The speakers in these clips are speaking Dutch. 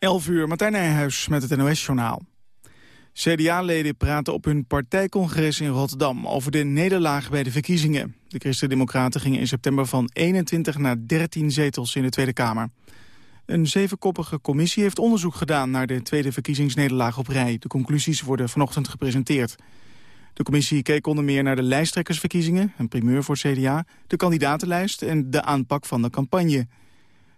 11 uur, Martijn Nijhuis met het NOS-journaal. CDA-leden praten op hun partijcongres in Rotterdam over de nederlaag bij de verkiezingen. De Christen-Democraten gingen in september van 21 naar 13 zetels in de Tweede Kamer. Een zevenkoppige commissie heeft onderzoek gedaan naar de tweede verkiezingsnederlaag op rij. De conclusies worden vanochtend gepresenteerd. De commissie keek onder meer naar de lijsttrekkersverkiezingen, een primeur voor CDA, de kandidatenlijst en de aanpak van de campagne.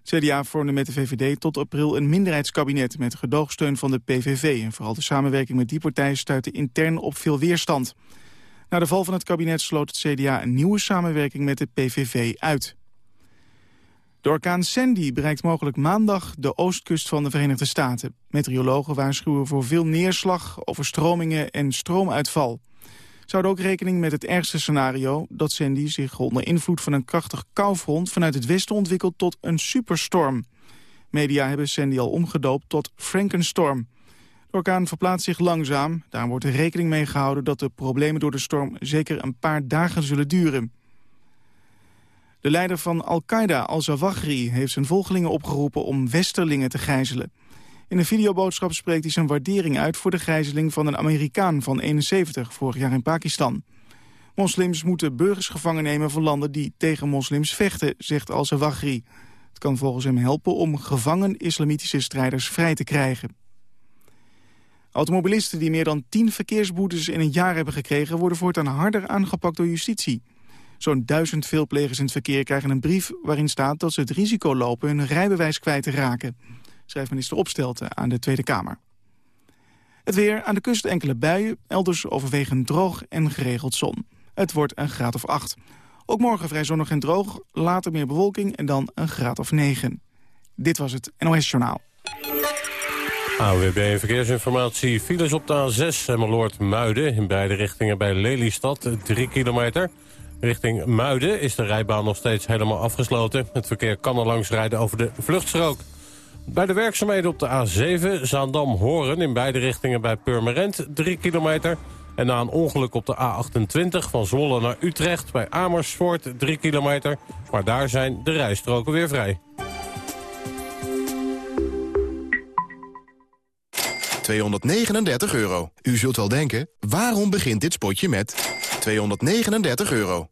CDA vormde met de VVD tot april een minderheidskabinet met gedoogsteun van de PVV. En vooral de samenwerking met die partij stuitte intern op veel weerstand. Na de val van het kabinet sloot het CDA een nieuwe samenwerking met de PVV uit. De orkaan Sandy bereikt mogelijk maandag de oostkust van de Verenigde Staten. Meteorologen waarschuwen voor veel neerslag, overstromingen en stroomuitval. Ze houden ook rekening met het ergste scenario... dat Sandy zich onder invloed van een krachtig koufront... vanuit het westen ontwikkelt tot een superstorm. Media hebben Sandy al omgedoopt tot Frankenstorm. De orkaan verplaatst zich langzaam. Daar wordt er rekening mee gehouden dat de problemen door de storm... zeker een paar dagen zullen duren. De leider van Al-Qaeda, al-Zawahri, heeft zijn volgelingen opgeroepen om westerlingen te gijzelen. In een videoboodschap spreekt hij zijn waardering uit voor de gijzeling van een Amerikaan van 71 vorig jaar in Pakistan. Moslims moeten burgers gevangen nemen van landen die tegen moslims vechten, zegt al-Zawahri. Het kan volgens hem helpen om gevangen islamitische strijders vrij te krijgen. Automobilisten die meer dan 10 verkeersboetes in een jaar hebben gekregen... worden voortaan harder aangepakt door justitie. Zo'n duizend veelplegers in het verkeer krijgen een brief waarin staat dat ze het risico lopen hun rijbewijs kwijt te raken. Schrijft minister Opstelten aan de Tweede Kamer. Het weer, aan de kust enkele buien, elders overwegend droog en geregeld zon. Het wordt een graad of 8. Ook morgen vrij zonnig en droog, later meer bewolking en dan een graad of 9. Dit was het NOS Journaal. AWB Verkeersinformatie. Files op de A6 Emmeloord Muiden in beide richtingen bij Lelystad, 3 kilometer. Richting Muiden is de rijbaan nog steeds helemaal afgesloten. Het verkeer kan er langs rijden over de vluchtstrook. Bij de werkzaamheden op de A7 Zaandam-Horen in beide richtingen bij Purmerend 3 kilometer. En na een ongeluk op de A28 van Zwolle naar Utrecht bij Amersfoort 3 kilometer. Maar daar zijn de rijstroken weer vrij. 239 euro. U zult wel denken, waarom begint dit spotje met 239 euro?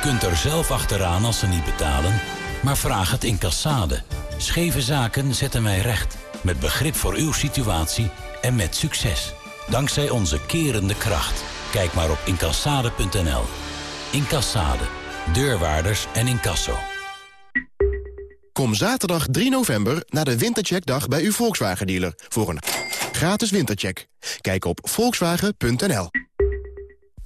Kunt er zelf achteraan als ze niet betalen, maar vraag het in Cassade. Scheve zaken zetten wij recht, met begrip voor uw situatie en met succes. Dankzij onze kerende kracht. Kijk maar op incassade.nl. Incassade. Deurwaarders en incasso. Kom zaterdag 3 november naar de Wintercheckdag bij uw Volkswagen-dealer... voor een gratis wintercheck. Kijk op volkswagen.nl.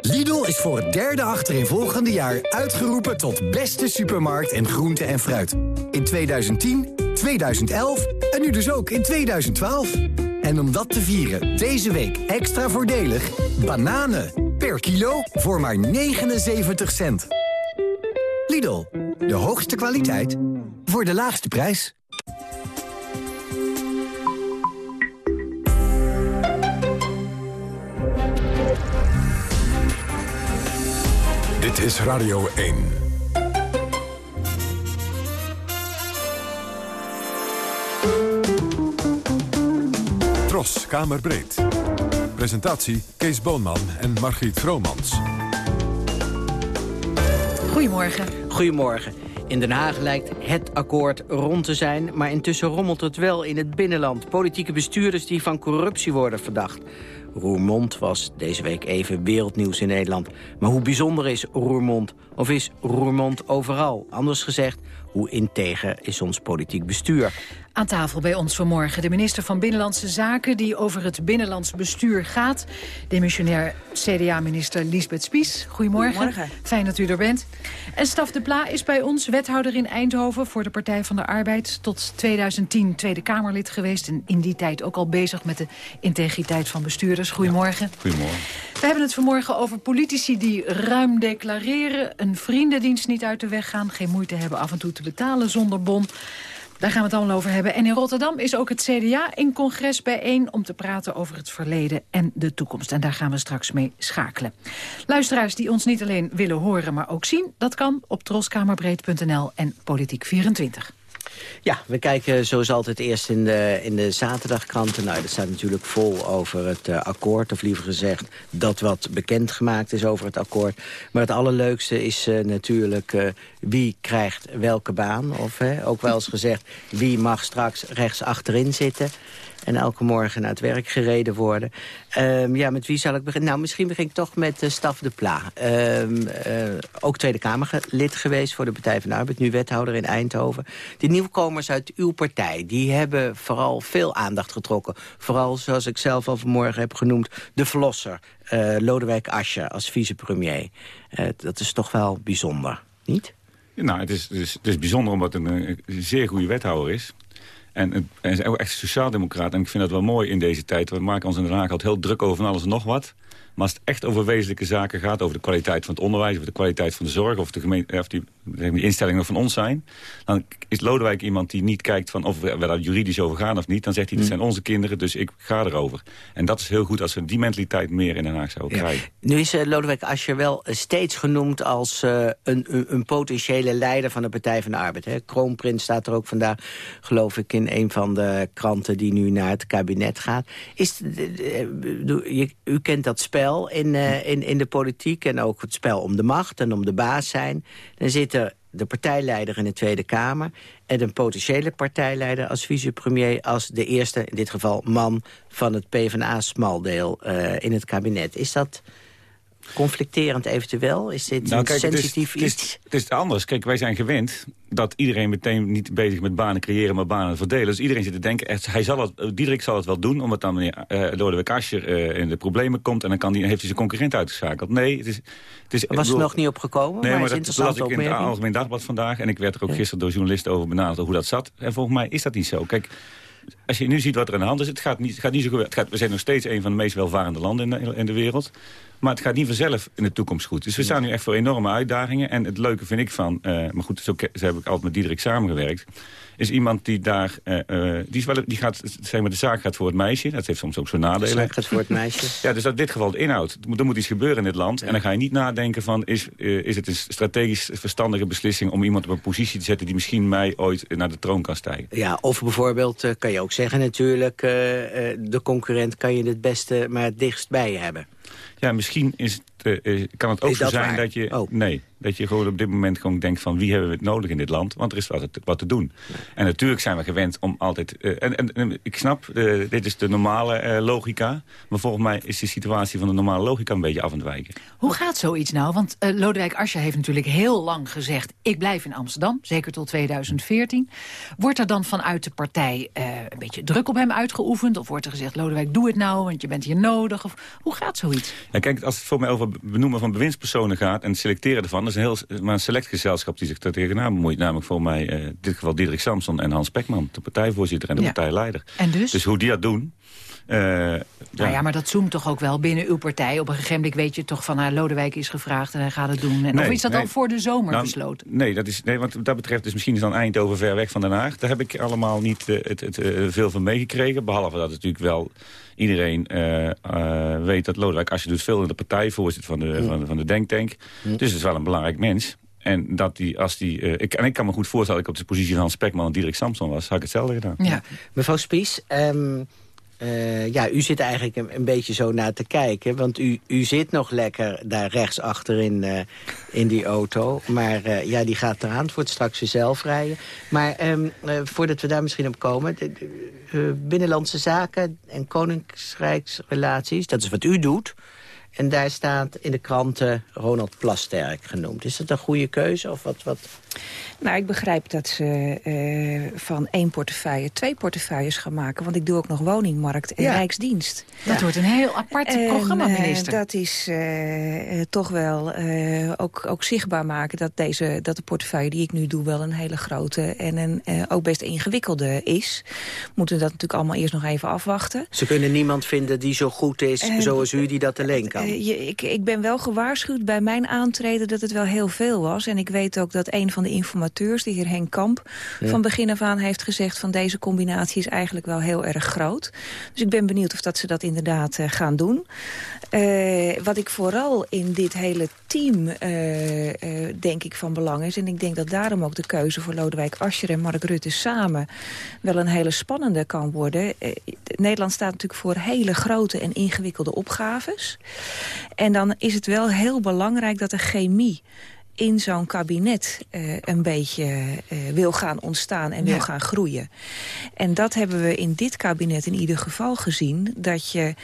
Lidl is voor het derde achterin jaar uitgeroepen tot beste supermarkt en groente en fruit. In 2010, 2011 en nu dus ook in 2012. En om dat te vieren, deze week extra voordelig... bananen per kilo voor maar 79 cent. Lidl, de hoogste kwaliteit voor de laagste prijs. Dit is Radio 1. Tros, Kamerbreed. Presentatie Kees Boonman en Margriet Vromans. Goedemorgen. Goedemorgen. In Den Haag lijkt het akkoord rond te zijn... maar intussen rommelt het wel in het binnenland. Politieke bestuurders die van corruptie worden verdacht Roermond was deze week even wereldnieuws in Nederland. Maar hoe bijzonder is Roermond? Of is Roermond overal? Anders gezegd, hoe integer is ons politiek bestuur? Aan tafel bij ons vanmorgen de minister van Binnenlandse Zaken... die over het binnenlands bestuur gaat. Demissionair CDA-minister Lisbeth Spies. Goedemorgen. Goedemorgen. Fijn dat u er bent. En Staf de Pla is bij ons wethouder in Eindhoven... voor de Partij van de Arbeid. Tot 2010 Tweede Kamerlid geweest. En in die tijd ook al bezig met de integriteit van bestuurders. Goedemorgen. Goedemorgen. We hebben het vanmorgen over politici die ruim declareren... een vriendendienst niet uit de weg gaan... geen moeite hebben af en toe te betalen zonder bon... Daar gaan we het allemaal over hebben. En in Rotterdam is ook het CDA in congres bijeen... om te praten over het verleden en de toekomst. En daar gaan we straks mee schakelen. Luisteraars die ons niet alleen willen horen, maar ook zien... dat kan op troskamerbreed.nl en Politiek24. Ja, we kijken zoals altijd eerst in de, in de zaterdagkranten. Nou, dat staat natuurlijk vol over het uh, akkoord. Of liever gezegd, dat wat bekendgemaakt is over het akkoord. Maar het allerleukste is uh, natuurlijk uh, wie krijgt welke baan. Of ook wel eens gezegd, wie mag straks rechts achterin zitten en elke morgen naar het werk gereden worden. Um, ja, met wie zal ik beginnen? Nou, misschien begin ik toch met uh, Staf de Pla. Um, uh, ook Tweede Kamerlid geweest voor de Partij van de Arbeid. Nu wethouder in Eindhoven. Die nieuwkomers uit uw partij, die hebben vooral veel aandacht getrokken. Vooral, zoals ik zelf al vanmorgen heb genoemd, de verlosser. Uh, Lodewijk Asscher als vicepremier. dat is toch wel bijzonder, niet? Nou, het is, het is, het is bijzonder omdat het een, een zeer goede wethouder is. En, en is ook echt sociaaldemocraat. En ik vind dat wel mooi in deze tijd. We maken ons in Den Haag altijd heel druk over van alles en nog wat. Maar als het echt over wezenlijke zaken gaat... over de kwaliteit van het onderwijs, of de kwaliteit van de zorg... of de, gemeente, of die, die instellingen van ons zijn... dan is Lodewijk iemand die niet kijkt van of we daar juridisch over gaan of niet. Dan zegt hij, dit zijn onze kinderen, dus ik ga erover. En dat is heel goed als we die mentaliteit meer in Den Haag zouden ja. krijgen. Nu is uh, Lodewijk Asscher wel steeds genoemd als uh, een, een, potentiële leider van de Partij van de Arbeid. Hè? Kroonprins staat er ook vandaag, geloof ik, in een van de kranten die nu naar het kabinet gaat. Is, uh, u kent dat spel in, in, in de politiek en ook het spel om de macht en om de baas zijn. Dan zit er de partijleider in de Tweede Kamer... en een potentiële partijleider als vicepremier... als de eerste, in dit geval man, van het PvdA-smaldeel uh, in het kabinet. Is dat conflicterend eventueel? Is dit nou, kijk, sensitief het is, iets? Het is, het is anders. Kijk, wij zijn gewend dat iedereen meteen niet bezig met banen creëren... maar banen verdelen. Dus iedereen zit te denken, hij zal het, Diederik zal het wel doen... omdat dan meneer uh, Lodewijk Asscher uh, in de problemen komt... en dan kan die, heeft hij zijn concurrent uitgeschakeld. Nee, het is... Het is was er nog niet opgekomen? Nee, maar, maar dat, dat las ik in het Algemeen Dagblad vandaag... en ik werd er ook ja. gisteren door journalisten over benaderd hoe dat zat. En volgens mij is dat niet zo. Kijk, als je nu ziet wat er aan de hand is, het gaat niet, het gaat niet zo goed. Het gaat, we zijn nog steeds een van de meest welvarende landen in de, in de wereld. Maar het gaat niet vanzelf in de toekomst goed. Dus we staan nu echt voor enorme uitdagingen. En het leuke vind ik van, uh, maar goed, zo, zo heb ik altijd met Diederik samengewerkt is iemand die daar, uh, uh, die, is wel, die gaat, zeg maar, de zaak gaat voor het meisje. Dat heeft soms ook zo'n nadelen. De zaak gaat voor het meisje. ja, dus dat in dit geval de inhoud. Er moet iets gebeuren in dit land. Ja. En dan ga je niet nadenken van, is, uh, is het een strategisch verstandige beslissing... om iemand op een positie te zetten die misschien mij ooit naar de troon kan stijgen. Ja, of bijvoorbeeld kan je ook zeggen natuurlijk... de concurrent kan je het beste maar het dichtst bij je hebben. Ja, misschien is het, uh, kan het ook zo zijn waar? dat je... Oh. Nee, dat je gewoon op dit moment gewoon denkt van... wie hebben we het nodig in dit land? Want er is wat, wat te doen. En natuurlijk zijn we gewend om altijd... Uh, en, en, en, ik snap, uh, dit is de normale logica. Maar volgens mij is de situatie van de normale logica een beetje af aan het wijken. Hoe gaat zoiets nou? Want Lodewijk Asscher heeft natuurlijk heel lang gezegd... ik blijf in Amsterdam, zeker tot 2014. Wordt er dan vanuit de partij een beetje druk op hem uitgeoefend? Of wordt er gezegd, Lodewijk, doe het nou, want je bent hier nodig? Of, hoe gaat zoiets? Ja, kijk, als het voor mij over benoemen van bewindspersonen gaat... en het selecteren ervan, dat is een heel maar een select gezelschap die zich daar tegenaan bemoeit. Namelijk voor mij uh, in dit geval Diederik Samson en Hans Pekman... de partijvoorzitter en de ja. partijleider. En dus? Dus hoe die dat doen... Uh, nou ja. maar dat zoomt toch ook wel binnen uw partij. Op een gegeven moment weet je toch van... Nou, Lodewijk is gevraagd en hij gaat het doen. En nee, of is dat nee. dan voor de zomer nou, besloten? Nee, dat is, nee, want wat dat betreft is misschien is dan Eindhoven ver weg van Den Haag. Daar heb ik allemaal niet uh, het, het, uh, veel van meegekregen. Behalve dat het natuurlijk wel iedereen uh, uh, weet dat Lodewijk als je doet veel in de partij, voorzitter van de, van, van de Denktank. Dus het is wel een belangrijk mens. En, dat die, als die, uh, ik, en ik kan me goed voorstellen dat ik op de positie van Hans Spekman en Diederik Samson was, had ik hetzelfde gedaan. Ja. Mevrouw Spies, um, Uh, ja, u zit eigenlijk een, beetje zo naar te kijken. Want u, u zit nog lekker daar rechts achterin uh, in die auto. Maar uh, ja, die gaat eraan. Het wordt straks zelf rijden. Maar um, voordat we daar misschien op komen... De, binnenlandse zaken en koninkrijksrelaties... dat is wat u doet... En daar staat in de kranten Ronald Plasterk genoemd. Is dat een goede keuze of wat... wat? Nou, ik begrijp dat ze uh, van één portefeuille twee portefeuilles gaan maken. Want ik doe ook nog woningmarkt en rijksdienst. Dat ja. wordt een heel apart en, programma, uh, minister. dat is uh, toch wel ook, ook zichtbaar maken dat, deze, dat de portefeuille die ik nu doe... wel een hele grote en een ook best ingewikkelde is. Moeten we dat natuurlijk allemaal eerst nog even afwachten. Ze kunnen niemand vinden die zo goed is zoals u die dat alleen kan. Je, ik, ik ben wel gewaarschuwd bij mijn aantreden dat het wel heel veel was. En ik weet ook dat een van de informateurs, de heer Henk Kamp... Ja. van begin af aan heeft gezegd van deze combinatie is eigenlijk wel heel erg groot. Dus ik ben benieuwd of dat ze dat inderdaad uh, gaan doen. Uh, wat ik vooral in dit hele team uh, denk ik van belang is... en ik denk dat daarom ook de keuze voor Lodewijk Asscher en Mark Rutte samen... wel een hele spannende kan worden. Nederland staat natuurlijk voor hele grote en ingewikkelde opgaves. En dan is het wel heel belangrijk dat de chemie in zo'n kabinet uh, een beetje uh, wil gaan ontstaan en wil gaan groeien. En dat hebben we in dit kabinet in ieder geval gezien. Dat je,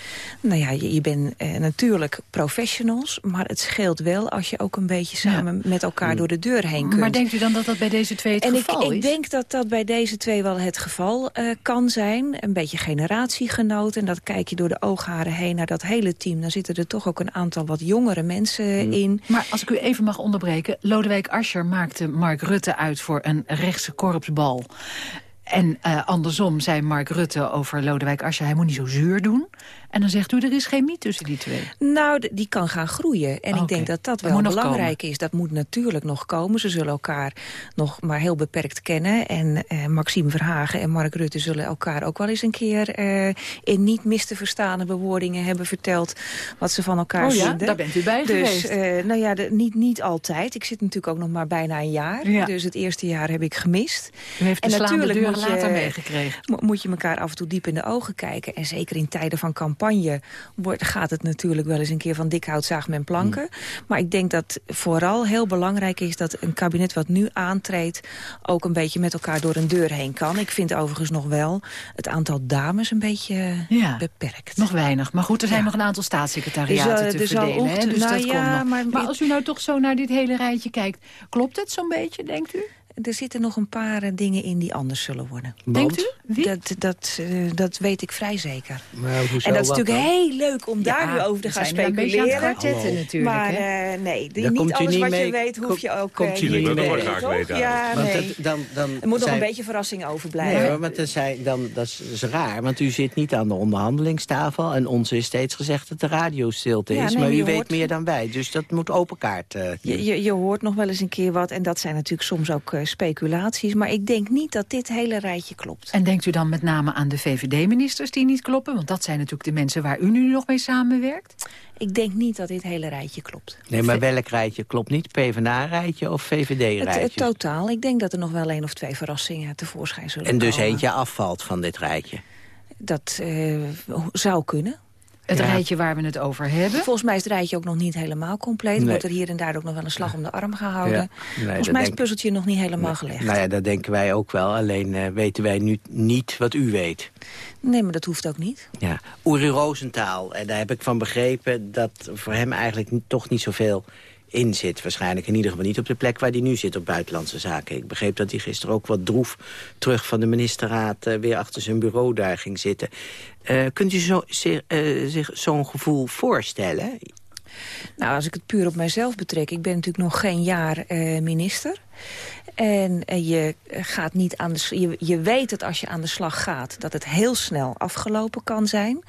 nou ja, je, je bent uh, natuurlijk professionals... maar het scheelt wel als je ook een beetje samen ja. met elkaar door de deur heen kunt. Maar denkt u dan dat dat bij deze twee het en geval ik, is? ik denk dat dat bij deze twee wel het geval kan zijn. Een beetje generatiegenoten. En dat kijk je door de oogharen heen naar dat hele team. Dan zitten er toch ook een aantal wat jongere mensen Hmm. in. Maar als ik u even mag onderbreken... Lodewijk Asscher maakte Mark Rutte uit voor een rechtse korpsbal. En uh, andersom zei Mark Rutte over Lodewijk Asscher... hij moet niet zo zuur doen. En dan zegt u, er is chemie tussen die twee. Nou, die kan gaan groeien. En okay. ik denk dat dat wel dat belangrijk is. Dat moet natuurlijk nog komen. Ze zullen elkaar nog maar heel beperkt kennen. En uh, Maxime Verhagen en Mark Rutte zullen elkaar ook wel eens een keer... Uh, in niet mis te verstaande bewoordingen hebben verteld... wat ze van elkaar oh, ja? vinden. daar bent u bij dus, geweest. Uh, nou ja, de, niet, niet altijd. Ik zit natuurlijk ook nog maar bijna een jaar. Ja. Dus het eerste jaar heb ik gemist. U heeft de en natuurlijk moet je, later meegekregen. Moet je elkaar af en toe diep in de ogen kijken. En zeker in tijden van campagne wordt, gaat het natuurlijk wel eens een keer van dik hout zaag men planken. Mm. Maar ik denk dat vooral heel belangrijk is dat een kabinet wat nu aantreedt... ook een beetje met elkaar door een deur heen kan. Ik vind overigens nog wel het aantal dames een beetje ja, beperkt. Nog weinig. Maar goed, er zijn ja. nog een aantal staatssecretariaten dus, uh, te dus verdelen. Dus nou, dat ja, komt maar, maar als u nou toch zo naar dit hele rijtje kijkt... klopt het zo'n beetje, denkt u? Er zitten nog een paar uh, dingen in die anders zullen worden. Denkt u? Wie? Dat, dat, uh, dat weet ik vrij zeker. Maar en dat is natuurlijk dan? heel leuk om daar ja, nu over te gaan speculeren. Een beetje aan het natuurlijk. Maar uh, nee, die, niet alles niet wat mee, je weet hoef je ook komt uh, niet mee. graag weten. Ja, want nee. het, dan, dan er moet nog een beetje verrassing overblijven. Nee, want dan zijn, dan, dat, is, dat raar, want u zit niet aan de onderhandelingstafel... en ons is steeds gezegd dat de radio stilte is, ja, nee, maar u hoort... weet meer dan wij. Dus dat moet open kaart. Je, je, je, hoort nog wel eens een keer wat, en dat zijn natuurlijk soms ook uh, speculaties... maar ik denk niet dat dit hele rijtje klopt. En denkt u dan met name aan de VVD-ministers die niet kloppen? Want dat zijn natuurlijk de mensen waar u nu nog mee samenwerkt. Ik denk niet dat dit hele rijtje klopt. Nee, maar welk rijtje klopt niet? PvdA-rijtje of VVD-rijtje? Het, het, totaal. Ik denk dat er nog wel één of twee verrassingen tevoorschijn zullen en dus komen. eentje afvalt van dit rijtje? Dat uh, zou kunnen. Het ja. rijtje waar we het over hebben. Volgens mij is het rijtje ook nog niet helemaal compleet. Nee. Wordt er hier en daar ook nog wel een slag om de arm gehouden. Ja. Nee, Volgens mij is het puzzeltje nog niet helemaal nee. gelegd. Nou ja, dat denken wij ook wel. Alleen uh, weten wij nu niet wat u weet. Nee, maar dat hoeft ook niet. Ja. Uri Rosenthal, en daar heb ik van begrepen... dat voor hem eigenlijk toch niet zoveel in zit. Waarschijnlijk in ieder geval niet op de plek waar hij nu zit op buitenlandse zaken. Ik begreep dat hij gisteren ook wat droef terug van de ministerraad... Uh, weer achter zijn bureau daar ging zitten. Uh, kunt u zo, zich, uh, zich zo'n gevoel voorstellen? Nou, als ik het puur op mijzelf betrek... ik ben natuurlijk nog geen jaar minister... En je gaat niet aan de je, je weet dat als je aan de slag gaat, dat het heel snel afgelopen kan zijn.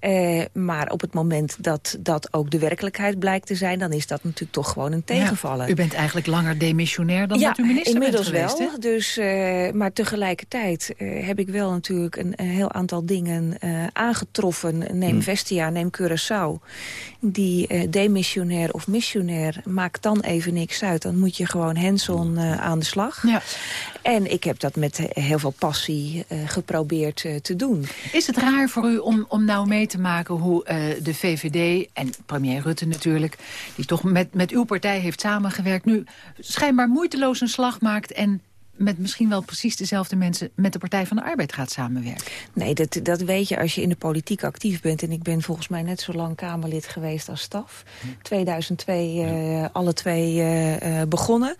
Uh, maar op het moment dat dat ook de werkelijkheid blijkt te zijn... dan is dat natuurlijk toch gewoon een tegenvallen. Ja, u bent eigenlijk langer demissionair dan dat u minister inmiddels bent geweest, wel. Dus, uh, maar tegelijkertijd uh, heb ik wel natuurlijk een, een heel aantal dingen aangetroffen. Neem hmm. Vestia, neem Curaçao. Die demissionair of missionair maakt dan even niks uit. Dan moet je gewoon hands-on aan de slag. Ja. En ik heb dat met heel veel passie geprobeerd te doen. Is het raar voor u om, om nou mee te maken hoe de VVD en premier Rutte natuurlijk... die toch met, met uw partij heeft samengewerkt... nu schijnbaar moeiteloos een slag maakt... en met misschien wel precies dezelfde mensen... met de Partij van de Arbeid gaat samenwerken. Nee, dat, dat weet je als je in de politiek actief bent. En ik ben volgens mij net zo lang Kamerlid geweest als staf. 2002 uh, alle twee uh, begonnen.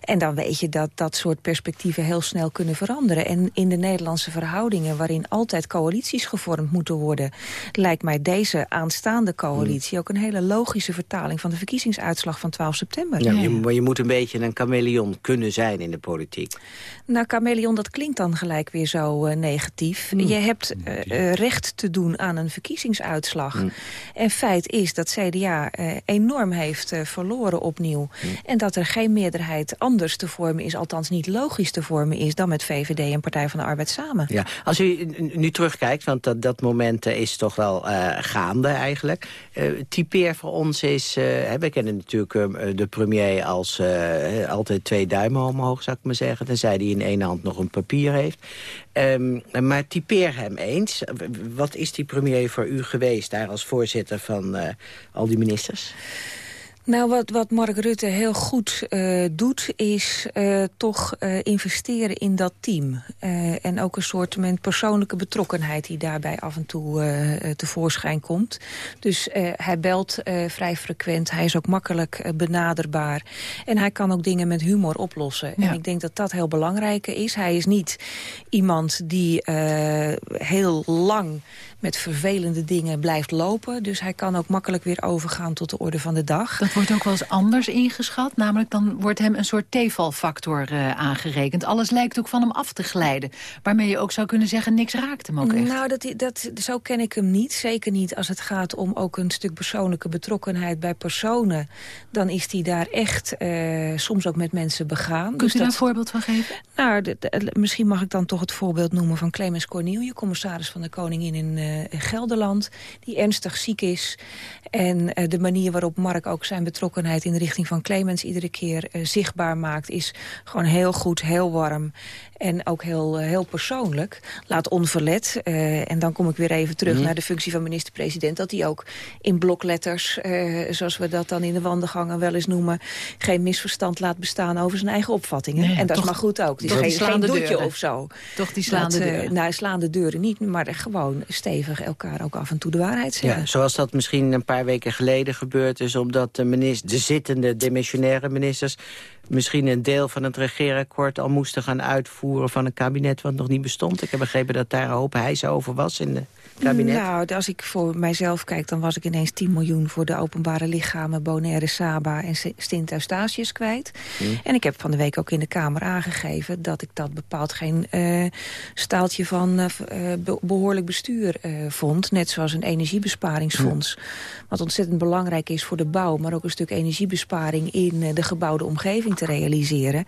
En dan weet je dat dat soort perspectieven heel snel kunnen veranderen. En in de Nederlandse verhoudingen... waarin altijd coalities gevormd moeten worden... lijkt mij deze aanstaande coalitie... Hmm. ook een hele logische vertaling van de verkiezingsuitslag van 12 september. Ja, je, maar je moet een beetje een chameleon kunnen zijn in de politiek. Nou, chameleon, dat klinkt dan gelijk weer zo uh, negatief. Mm. Je hebt uh, recht te doen aan een verkiezingsuitslag. Mm. En feit is dat CDA enorm heeft verloren opnieuw. Mm. En dat er geen meerderheid anders te vormen is... althans niet logisch te vormen is... dan met VVD en Partij van de Arbeid samen. Ja, als u nu terugkijkt, want dat, dat moment is toch wel gaande eigenlijk. typeer voor ons is... we kennen natuurlijk de premier als altijd twee duimen omhoog, zou ik maar zeggen zeggen. Tenzij hij in één hand nog een papier heeft. Um, maar typeer hem eens. Wat is die premier voor u geweest daar als voorzitter van uh, al die ministers? Nou, wat, wat Mark Rutte heel goed uh, doet, is uh, toch uh, investeren in dat team. en ook een soort persoonlijke betrokkenheid die daarbij af en toe tevoorschijn komt. Dus hij belt vrij frequent, hij is ook makkelijk benaderbaar. En hij kan ook dingen met humor oplossen. Ja. En ik denk dat dat heel belangrijk is. Hij is niet iemand die heel lang met vervelende dingen blijft lopen. Dus hij kan ook makkelijk weer overgaan tot de orde van de dag. Dat wordt ook wel eens anders ingeschat. Namelijk dan wordt hem een soort tevalfactor uh, aangerekend. Alles lijkt ook van hem af te glijden. Waarmee je ook zou kunnen zeggen, niks raakt hem ook echt. Nou, dat, dat, zo ken ik hem niet. Zeker niet als het gaat om ook een stuk persoonlijke betrokkenheid bij personen. Dan is hij daar echt uh, soms ook met mensen begaan. Kunt dus u daar een voorbeeld van geven? Nou, misschien mag ik dan toch het voorbeeld noemen van Clemens Corniel, commissaris van de Koningin in uh, Gelderland... die ernstig ziek is. En uh, de manier waarop Mark ook zijn betrokkenheid... in de richting van Clemens iedere keer uh, zichtbaar maakt... is gewoon heel goed, heel warm. En ook heel, heel persoonlijk. Laat onverlet. Uh, en dan kom ik weer even terug mm. naar de functie van minister-president... dat hij ook in blokletters, zoals we dat dan in de wandengangen wel eens noemen... geen misverstand laat bestaan over zijn eigen opvattingen. Nee, en dat toch, is maar goed ook. Geen, geen doetje of zo. Toch die slaande deuren. Nou, slaande deuren niet, maar gewoon stevig elkaar ook af en toe de waarheid zeggen. Ja, zoals dat misschien een paar weken geleden gebeurd is... omdat de, minister, de zittende demissionaire ministers... misschien een deel van het regeerakkoord al moesten gaan uitvoeren... van een kabinet wat nog niet bestond. Ik heb begrepen dat daar een hoop hijs over was in de kabinet. Nou, als ik voor mijzelf kijk, dan was ik ineens 10 miljoen... voor de openbare lichamen Bonaire, Saba en Stint Eustatius kwijt. Hmm. En ik heb van de week ook in de Kamer aangegeven... dat ik dat bepaald geen uh, staaltje van uh, behoorlijk bestuur uh, vond. Net zoals een energiebesparingsfonds. Hmm. Wat ontzettend belangrijk is voor de bouw... maar ook een stuk energiebesparing in de gebouwde omgeving te realiseren.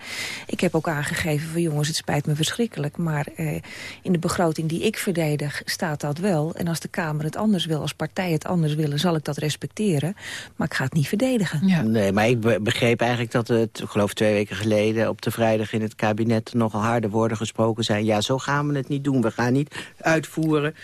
Ik heb ook aangegeven van jongens, het spijt me verschrikkelijk... maar in de begroting die ik verdedig staat dat wel. En als de Kamer het anders wil, als partijen het anders willen... zal ik dat respecteren. Maar ik ga het niet verdedigen. Ja. Nee, maar ik begreep eigenlijk dat het, geloof twee weken geleden... op de vrijdag in het kabinet nogal harde woorden gesproken zijn. Ja, zo gaan we het niet doen. We gaan niet uitvoeren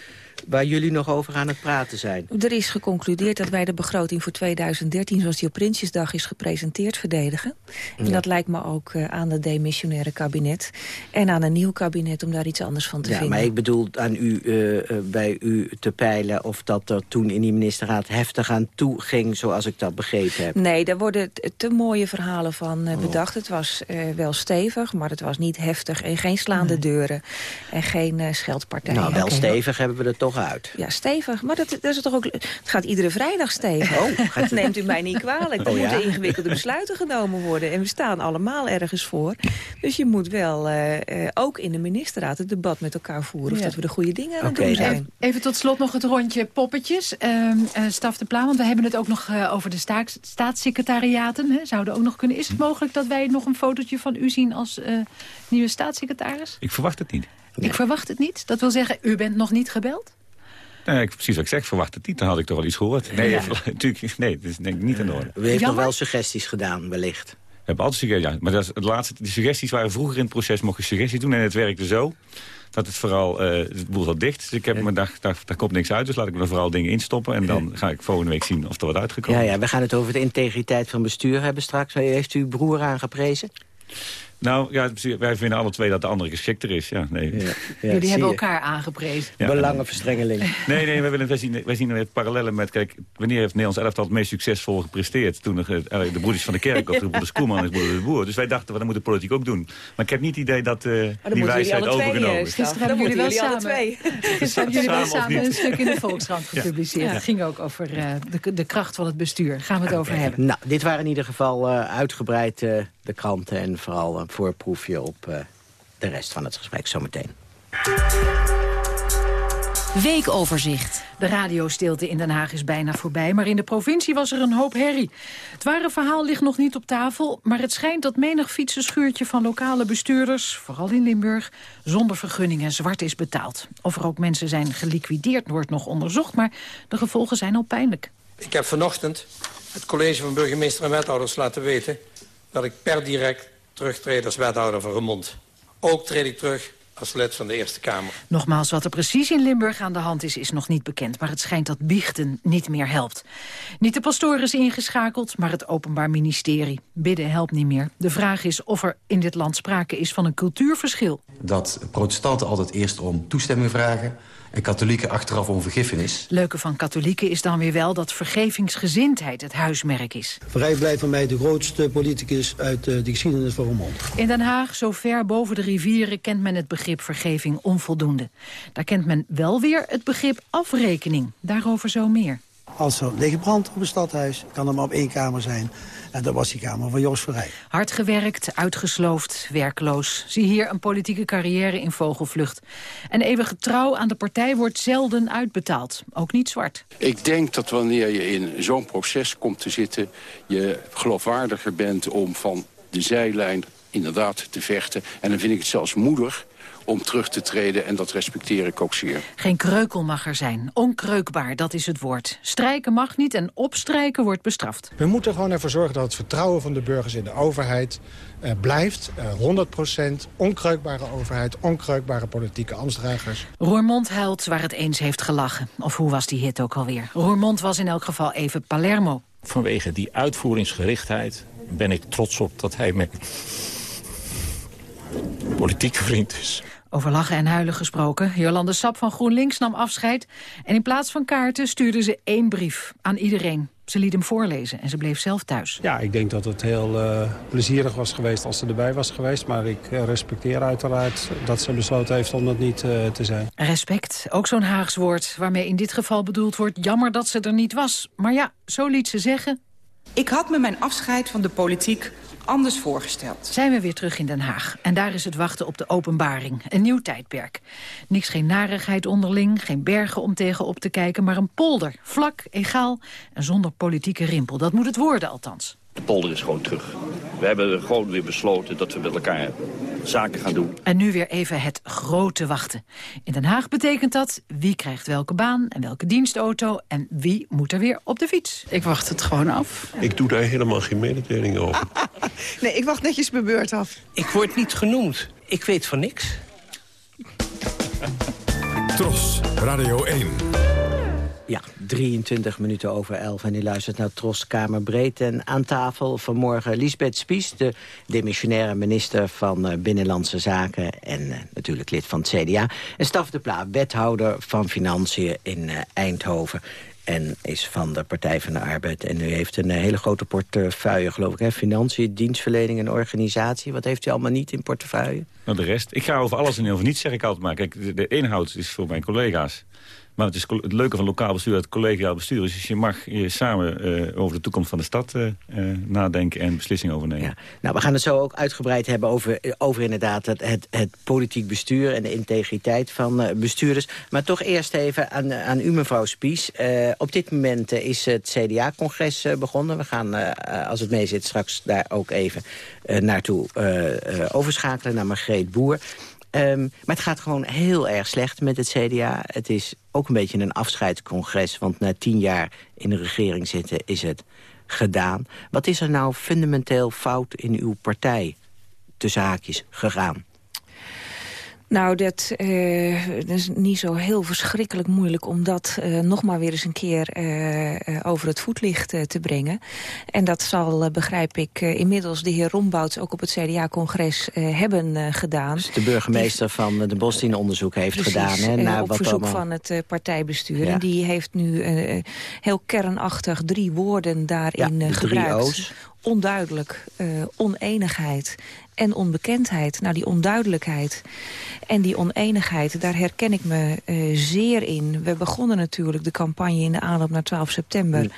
waar jullie nog over aan het praten zijn. Er is geconcludeerd dat wij de begroting voor 2013... zoals die op Prinsjesdag is gepresenteerd, verdedigen. En dat lijkt me ook uh, aan het demissionaire kabinet. En aan een nieuw kabinet om daar iets anders van te ja, vinden. Maar ik bedoel aan u, uh, bij u te peilen... of dat er toen in die ministerraad heftig aan toe ging... zoals ik dat begrepen heb. Nee, daar worden te mooie verhalen van uh, bedacht. Het was wel stevig, maar het was niet heftig. En geen slaande nee. deuren en geen scheldpartijen. Nou, wel stevig hebben we er toch uit. Ja, stevig. Maar dat, dat is toch ook... Het gaat iedere vrijdag stevig. Oh, dat neemt u mij niet kwalijk. Er Oh, ja? moeten ingewikkelde besluiten genomen worden. En we staan allemaal ergens voor. Dus je moet wel eh, eh, ook in de ministerraad het debat met elkaar voeren... of Ja. dat we de goede dingen aan het doen zijn. Even tot slot nog het rondje poppetjes. Ehm eh, Staf de Plaan, want we hebben het ook nog eh, over de staats- staatssecretariaten. Hè, zouden ook nog kunnen. Is het mogelijk dat wij nog een fotootje van u zien als eh, nieuwe staatssecretaris? Ik verwacht het niet. Ik verwacht het niet. Dat wil zeggen, u bent nog niet gebeld? Nee, ik- precies wat ik zeg, verwacht het niet. Dan had ik toch wel iets gehoord. Nee, Ja. natuurlijk, nee, dat is denk ik niet in orde. U heeft nog wel suggesties gedaan, wellicht. We hebben altijd suggesties, ja, maar dat is het laatste. De suggesties waren vroeger in het proces, mocht je suggesties doen. En het werkte zo, dat het vooral, eh het boel zat dicht. Dus ik heb me gedacht, daar, daar komt niks uit. Dus laat ik er vooral dingen instoppen. En dan ga ik volgende week zien of er wat uitgekomen Ja, is. ja, we gaan het over de integriteit van bestuur hebben straks. Heeft u uw broer aangeprezen? Nou, ja, wij vinden alle twee dat de andere geschikter is. Ja, nee. Ja, ja, Jullie hebben je. elkaar aangeprezen. Ja, Belangenverstrengeling. Nee, nee, wij, willen, wij, zien, wij zien weer parallellen met... Kijk, wanneer heeft Nederlands elftal het meest succesvol gepresteerd? Toen de, eh, de broeders van de kerk of de broeders Koeman en de broeders de Boer. Dus wij dachten, well, dat moet de politiek ook doen. Maar ik heb niet het idee dat eh, die wijsheid overgenomen eh, is. Gisteren hebben jullie wel samen, twee. gisteren hebben jullie wel Samen een stuk in de Volkskrant gepubliceerd. Het ging ook over eh, de, de kracht van het bestuur. Gaan we het over hebben. Nou, dit waren in ieder geval eh, uitgebreid eh, de kranten... en vooral een voorproefje op eh, de rest van het gesprek zometeen. Weekoverzicht. De radiostilte in Den Haag is bijna voorbij, maar in de provincie was er een hoop herrie. Het ware verhaal ligt nog niet op tafel, maar het schijnt dat menig fietsenschuurtje van lokale bestuurders, vooral in Limburg, zonder vergunningen zwart is betaald. Of er ook mensen zijn geliquideerd wordt nog onderzocht, maar de gevolgen zijn al pijnlijk. Ik heb vanochtend het college van burgemeester en wethouders laten weten... dat ik per direct terugtreed als wethouder van Remond. Ook treed ik terug als lid van de Eerste Kamer. Nogmaals, wat er precies in Limburg aan de hand is, is nog niet bekend. Maar het schijnt dat biechten niet meer helpt. Niet de pastoor is ingeschakeld, maar het Openbaar Ministerie. Bidden helpt niet meer. De vraag is of er in dit land sprake is van een cultuurverschil. dat protestanten altijd eerst om toestemming vragen... en katholieken achteraf om vergiffenis. Leuke van katholieken is dan weer wel dat vergevingsgezindheid het huismerk is. Vrij voor mij de grootste politicus uit eh, de geschiedenis van Roermond. In Den Haag, zo ver boven de rivieren, kent men het begrip vergeving onvoldoende. Daar kent men wel weer het begrip afrekening. Daarover zo meer. Als er ligt brand op een stadhuis, kan er maar op één kamer zijn. En dat was die kamer van Jos Verrij. Hard gewerkt, uitgesloofd, werkloos. Zie hier een politieke carrière in vogelvlucht. En eeuwige trouw aan de partij wordt zelden uitbetaald. Ook niet zwart. Ik denk dat wanneer je in zo'n proces komt te zitten... je geloofwaardiger bent om van de zijlijn inderdaad te vechten. En dan vind ik het zelfs moedig om terug te treden. En dat respecteer ik ook zeer. Geen kreukel mag er zijn. Onkreukbaar, dat is het woord. Strijken mag niet en opstrijken wordt bestraft. We moeten gewoon ervoor zorgen dat het vertrouwen van de burgers in de overheid eh, blijft. Eh, 100% onkreukbare overheid, onkreukbare politieke ambtsdragers. Roermond huilt waar het eens heeft gelachen. Of hoe was die hit ook alweer? Roermond was in elk geval even Palermo. Vanwege die uitvoeringsgerichtheid ben ik trots op dat hij mijn politieke vriend is. Over lachen en huilen gesproken. Jolande Sap van GroenLinks nam afscheid. En in plaats van kaarten stuurde ze één brief aan iedereen. Ze liet hem voorlezen en ze bleef zelf thuis. Ja, ik denk dat het heel eh, plezierig was geweest als ze erbij was geweest. Maar ik eh, respecteer uiteraard dat ze besloten heeft om dat niet eh, te zijn. Respect, ook zo'n Haags woord, waarmee in dit geval bedoeld wordt... jammer dat ze er niet was. Maar ja, zo liet ze zeggen... Ik had me mijn afscheid van de politiek anders voorgesteld. Zijn we weer terug in Den Haag. En daar is het wachten op de openbaring. Een nieuw tijdperk. Niks geen narigheid onderling, geen bergen om tegenop te kijken... maar een polder, vlak, egaal en zonder politieke rimpel. Dat moet het worden althans. De polder is gewoon terug. We hebben gewoon weer besloten dat we met elkaar zaken gaan doen. En nu weer even het grote wachten. In Den Haag betekent dat wie krijgt welke baan en welke dienstauto... en wie moet er weer op de fiets. Ik wacht het gewoon af. Ik doe daar helemaal geen mededeling over. Nee, ik wacht netjes mijn beurt af. Ik word niet genoemd. Ik weet van niks. Tros, Radio 1. Ja, 23 minuten over 11 en u luistert naar Tros Kamerbreed. En aan tafel vanmorgen Lisbeth Spies, de demissionaire minister van eh, Binnenlandse Zaken... en eh, natuurlijk lid van het CDA. En Staf de Pla, wethouder van Financiën in eh, Eindhoven. En is van de Partij van de Arbeid. En u heeft een hele grote portefeuille, geloof ik. Hè? Financiën, dienstverlening en organisatie. Wat heeft u allemaal niet in portefeuille? Nou, de rest. Ik ga over alles en over niets, zeg ik altijd maar. Kijk, de inhoud is voor mijn collega's. Maar het, is het leuke van lokaal bestuur, het collegiaal bestuur is... Dus je mag samen uh, over de toekomst van de stad uh, uh, nadenken en beslissingen overnemen. Ja. Nou, we gaan het zo ook uitgebreid hebben over, over inderdaad het, het, het politiek bestuur... en de integriteit van bestuurders. Maar toch eerst even aan, aan u, mevrouw Spies. op dit moment is het CDA-congres begonnen. We gaan, als het mee zit, straks daar ook even naartoe overschakelen naar Margreet Boer... Um, maar het gaat gewoon heel erg slecht met het CDA. Het is ook een beetje een afscheidscongres. Want na tien jaar in de regering zitten is het gedaan. Wat is er nou fundamenteel fout in uw partij, tussen haakjes, gegaan? Nou, dat, uh, dat, is niet zo heel verschrikkelijk moeilijk... om dat uh, nog maar weer eens een keer uh, over het voetlicht te brengen. En dat zal, begrijp ik, inmiddels de heer Rombouts... ook op het CDA-congres hebben gedaan. Dus de burgemeester die, van de Bostin-onderzoek heeft precies, gedaan. Hè, naar op wat verzoek allemaal... van het partijbestuur. Ja. En die heeft nu heel kernachtig drie woorden daarin ja, gebruikt. Onduidelijk, oneenigheid en onbekendheid. Nou, die onduidelijkheid en die oneenigheid, daar herken ik me uh, zeer in. We begonnen natuurlijk de campagne in de aanloop naar 12 september...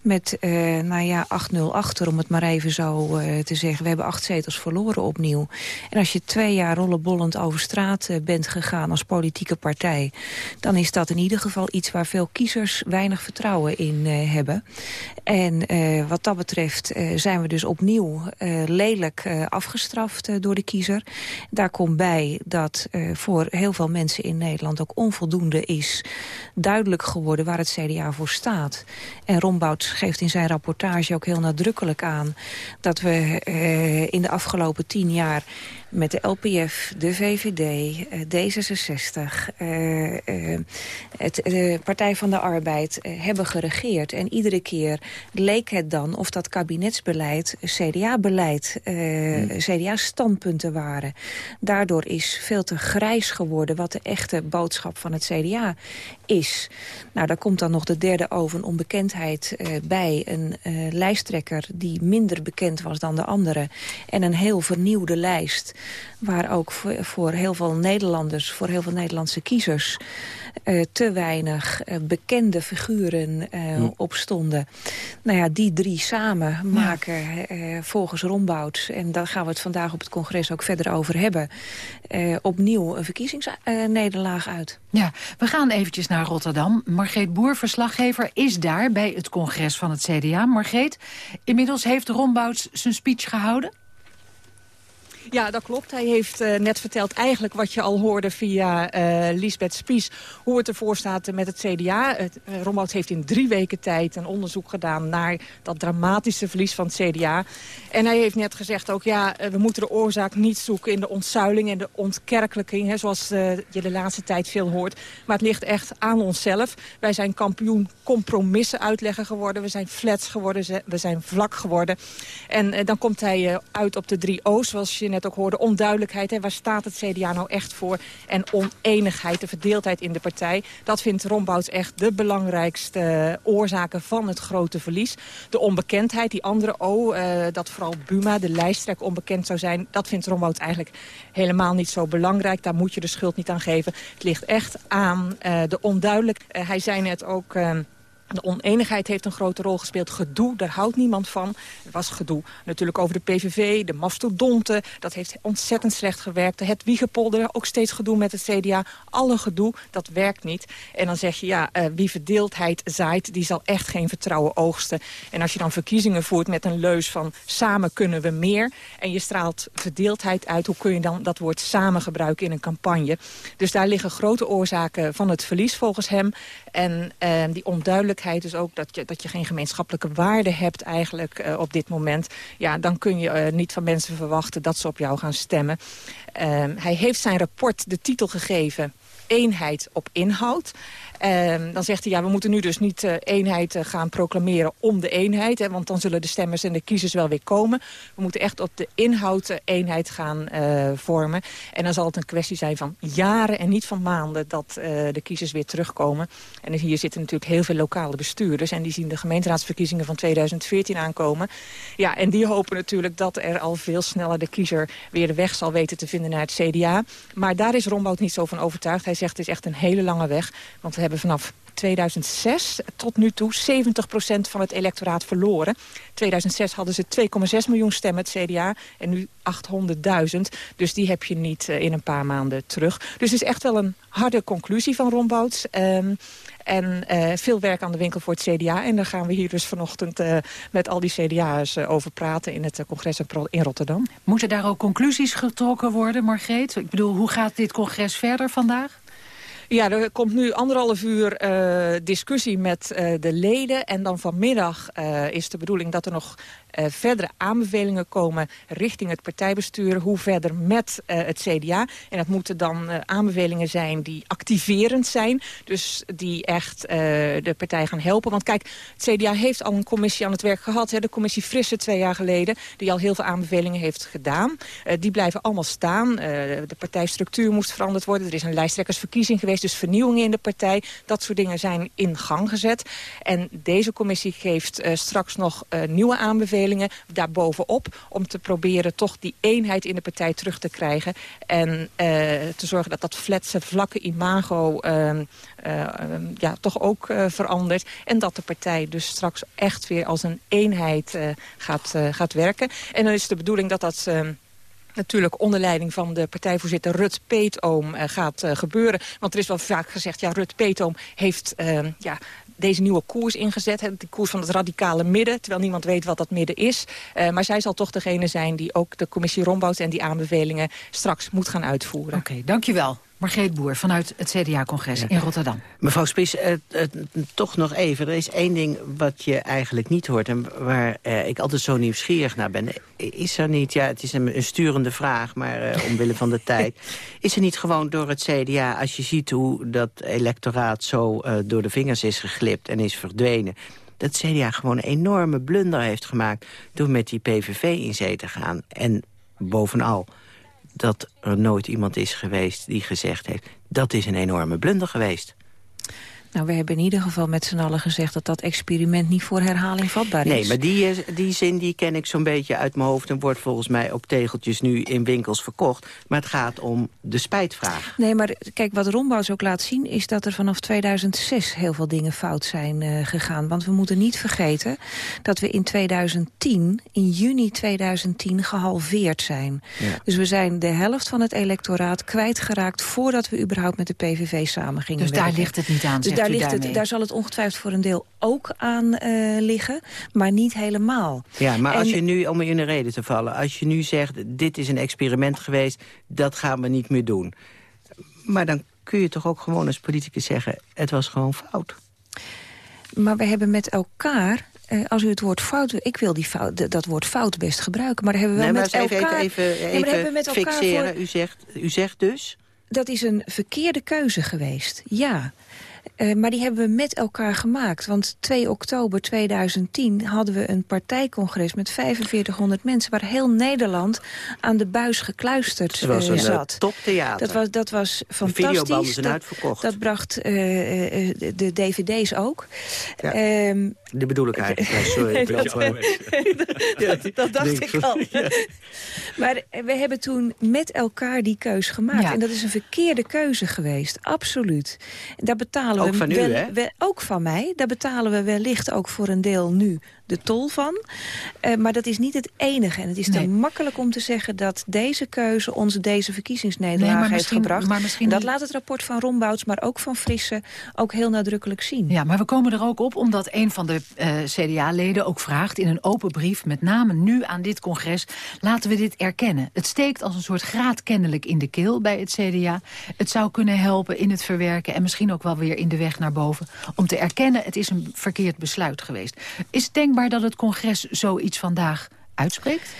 Met, uh, nou ja, 8-0 achter, om het maar even zo uh, te zeggen. We hebben acht zetels verloren opnieuw. En als je twee jaar rollenbollend over straat bent gegaan als politieke partij... dan is dat in ieder geval iets waar veel kiezers weinig vertrouwen in hebben. En wat dat betreft zijn we dus opnieuw lelijk afgestraft afgestraft door de kiezer. Daar komt bij dat uh, voor heel veel mensen in Nederland ook onvoldoende is duidelijk geworden waar het CDA voor staat. En Rombout geeft in zijn rapportage ook heel nadrukkelijk aan dat we uh, in de afgelopen tien jaar met de LPF, de VVD, D66, uh, het, de Partij van de Arbeid hebben geregeerd. En iedere keer leek het dan of dat kabinetsbeleid CDA-beleid, hmm. CDA-standpunten waren. Daardoor is veel te grijs geworden wat de echte boodschap van het CDA is. Nou, daar komt dan nog de derde over onbekendheid uh, bij. Een uh, lijsttrekker die minder bekend was dan de andere. En een heel vernieuwde lijst. Waar ook voor, voor heel veel Nederlanders, voor heel veel Nederlandse kiezers... Uh, te weinig uh, bekende figuren uh, hm. op stonden. Nou ja, die drie samen ja. maken volgens Rombouts... en daar gaan we het vandaag op het congres ook verder over hebben... opnieuw een verkiezingsnederlaag uit. Ja, we gaan eventjes naar Rotterdam. Margreet Boer, verslaggever, is daar bij het congres van het CDA. Margreet, inmiddels heeft Rombouts zijn speech gehouden? Ja, dat klopt. Hij heeft uh, net verteld eigenlijk wat je al hoorde via uh, Lisbeth Spies... hoe het ervoor staat met het CDA. Het, Rombouts heeft in drie weken tijd een onderzoek gedaan... naar dat dramatische verlies van het CDA. En hij heeft net gezegd ook, ja, we moeten de oorzaak niet zoeken... in de ontzuiling en de ontkerkelijking, hè, zoals je de laatste tijd veel hoort. Maar het ligt echt aan onszelf. Wij zijn kampioen compromissen uitleggen geworden. We zijn flats geworden, we zijn vlak geworden. En dan komt hij uit op de drie O's, zoals je net ook hoorde, onduidelijkheid. Hè, waar staat het CDA nou echt voor? En oneenigheid, de verdeeldheid in de partij. Dat vindt Rombouts echt de belangrijkste oorzaken van het grote verlies. De onbekendheid, die andere O, uh, dat vooral Buma, de lijsttrek, onbekend zou zijn. Dat vindt Rombouts eigenlijk helemaal niet zo belangrijk. Daar moet je de schuld niet aan geven. Het ligt echt aan uh, de onduidelijk. Uh, hij zei net ook... De oneenigheid heeft een grote rol gespeeld. Gedoe, daar houdt niemand van. Er was gedoe natuurlijk over de PVV, de mastodonten. Dat heeft ontzettend slecht gewerkt. Het Wiegepolder, ook steeds gedoe met het CDA. Alle gedoe, dat werkt niet. En dan zeg je, ja, uh, wie verdeeldheid zaait... die zal echt geen vertrouwen oogsten. En als je dan verkiezingen voert met een leus van... samen kunnen we meer... en je straalt verdeeldheid uit... hoe kun je dan dat woord samen gebruiken in een campagne? Dus daar liggen grote oorzaken van het verlies volgens hem. En uh, die onduidelijkheid dus ook dat je, dat je geen gemeenschappelijke waarde hebt eigenlijk uh, op dit moment. Ja, dan kun je uh, niet van mensen verwachten dat ze op jou gaan stemmen. Uh, hij heeft zijn rapport de titel gegeven eenheid op inhoud. Um, dan zegt hij, ja, we moeten nu dus niet uh, eenheid uh, gaan proclameren om de eenheid. Hè, want dan zullen de stemmers en de kiezers wel weer komen. We moeten echt op de inhoud uh, eenheid gaan vormen. En dan zal het een kwestie zijn van jaren en niet van maanden... dat de kiezers weer terugkomen. En hier zitten natuurlijk heel veel lokale bestuurders... en die zien de gemeenteraadsverkiezingen van 2014 aankomen. Ja, en die hopen natuurlijk dat er al veel sneller de kiezer... weer de weg zal weten te vinden naar het CDA. Maar daar is Rombout niet zo van overtuigd. Hij zegt, het is echt een hele lange weg. Want hebben vanaf 2006 tot nu toe 70% van het electoraat verloren. 2006 hadden ze 2,6 miljoen stemmen, het CDA, en nu 800.000. Dus die heb je niet in een paar maanden terug. Dus het is echt wel een harde conclusie van Rombouts. Um, en uh, veel werk aan de winkel voor het CDA. En daar gaan we hier dus vanochtend uh, met al die CDA's over praten in het congres in Rotterdam. Moeten daar ook conclusies getrokken worden, Margreet? Ik bedoel, hoe gaat dit congres verder vandaag? Ja, er komt nu anderhalf uur uh, discussie met uh, de leden. En dan vanmiddag uh, is de bedoeling dat er nog verdere aanbevelingen komen richting het partijbestuur. Hoe verder met het CDA. En dat moeten dan aanbevelingen zijn die activerend zijn. Dus die echt de partij gaan helpen. Want kijk, het CDA heeft al een commissie aan het werk gehad. Hè, de commissie Frisse twee jaar geleden. Die al heel veel aanbevelingen heeft gedaan. die blijven allemaal staan. de partijstructuur moest veranderd worden. Er is een lijsttrekkersverkiezing geweest. Dus vernieuwingen in de partij. Dat soort dingen zijn in gang gezet. En deze commissie geeft straks nog nieuwe aanbevelingen daarbovenop... om te proberen toch die eenheid in de partij terug te krijgen... en uh, te zorgen dat dat fletse, vlakke imago uh, uh, ja, toch ook verandert... en dat de partij dus straks echt weer als een eenheid gaat, gaat werken. En dan is de bedoeling dat dat natuurlijk onder leiding van de partijvoorzitter Rut Peetoom uh, gaat uh, gebeuren. Want er is wel vaak gezegd, ja, Rut Peetoom heeft uh, ja, deze nieuwe koers ingezet. De koers van het radicale midden, terwijl niemand weet wat dat midden is. Uh, maar zij zal toch degene zijn die ook de commissie Rombout en die aanbevelingen straks moet gaan uitvoeren. Oké, dankjewel. Margreet Boer vanuit het CDA-congres ja. in Rotterdam. Mevrouw Spies, uh, uh, toch nog even. Er is één ding wat je eigenlijk niet hoort... en waar uh, ik altijd zo nieuwsgierig naar ben. Is er niet, ja, het is een, een sturende vraag... maar omwille van de tijd... is er niet gewoon door het CDA... als je ziet hoe dat electoraat zo door de vingers is geglipt en is verdwenen dat CDA gewoon een enorme blunder heeft gemaakt... door met die PVV in zee te gaan. En bovenal dat er nooit iemand is geweest die gezegd heeft... dat is een enorme blunder geweest. Nou, we hebben in ieder geval met z'n allen gezegd... dat dat experiment niet voor herhaling vatbaar is. Nee, maar die, die zin die ken ik zo'n beetje uit mijn hoofd... en wordt volgens mij op tegeltjes nu in winkels verkocht. Maar het gaat om de spijtvraag. Nee, maar kijk, wat Rombouts ook laat zien... is dat er vanaf 2006 heel veel dingen fout zijn uh, gegaan. Want we moeten niet vergeten dat we in 2010, in juni 2010, gehalveerd zijn. Ja. Dus we zijn de helft van het electoraat kwijtgeraakt... voordat we überhaupt met de PVV samen gingen Dus werken. daar ligt het niet aan, dus daar, ligt het, daar zal het ongetwijfeld voor een deel ook aan uh, liggen, maar niet helemaal. Ja, maar en, als je nu, om in een reden te vallen... als je nu zegt, dit is een experiment geweest, dat gaan we niet meer doen. Maar dan kun je toch ook gewoon als politicus zeggen... het was gewoon fout. Maar we hebben met elkaar uh, als u het woord fout... Ik wil die fout, dat woord fout best gebruiken, maar hebben we wel nee, met even, elkaar... Even, even, even, nee, met elkaar fixeren. Voor... U, zegt, u zegt dus... Dat is een verkeerde keuze geweest, ja. Uh, maar die hebben we met elkaar gemaakt. Want 2 oktober 2010 hadden we een partijcongres met 4500 mensen... waar heel Nederland aan de buis gekluisterd uh, was een, zat. Uh, toptheater. Dat was, dat was fantastisch. De videobanden zijn dat, uitverkocht. Dat bracht de, de, dvd's ook. Ja. Um, die bedoel ik eigenlijk. Sorry. nee, dat, dat, dat, dacht ik al. maar we hebben toen met elkaar die keus gemaakt. Ja. En dat is een verkeerde keuze geweest. Absoluut. Daar betalen ook we van u, wel, hè? We, ook van mij. Daar betalen we wellicht ook voor een deel nu de tol van. Uh, maar dat is niet het enige. En het is nee. te makkelijk om te zeggen dat deze keuze ons deze verkiezingsnederlaag nee, heeft gebracht. Maar misschien en dat laat het rapport van Rombouts, maar ook van Frisse ook heel nadrukkelijk zien. Ja, maar we komen er ook op omdat een van de uh, CDA-leden ook vraagt in een open brief, met name nu aan dit congres, laten we dit erkennen. Het steekt als een soort graad kennelijk in de keel bij het CDA. Het zou kunnen helpen in het verwerken en misschien ook wel weer in de weg naar boven. Om te erkennen, het is een verkeerd besluit geweest. Is het denkbaar dat het congres zoiets vandaag uitspreekt?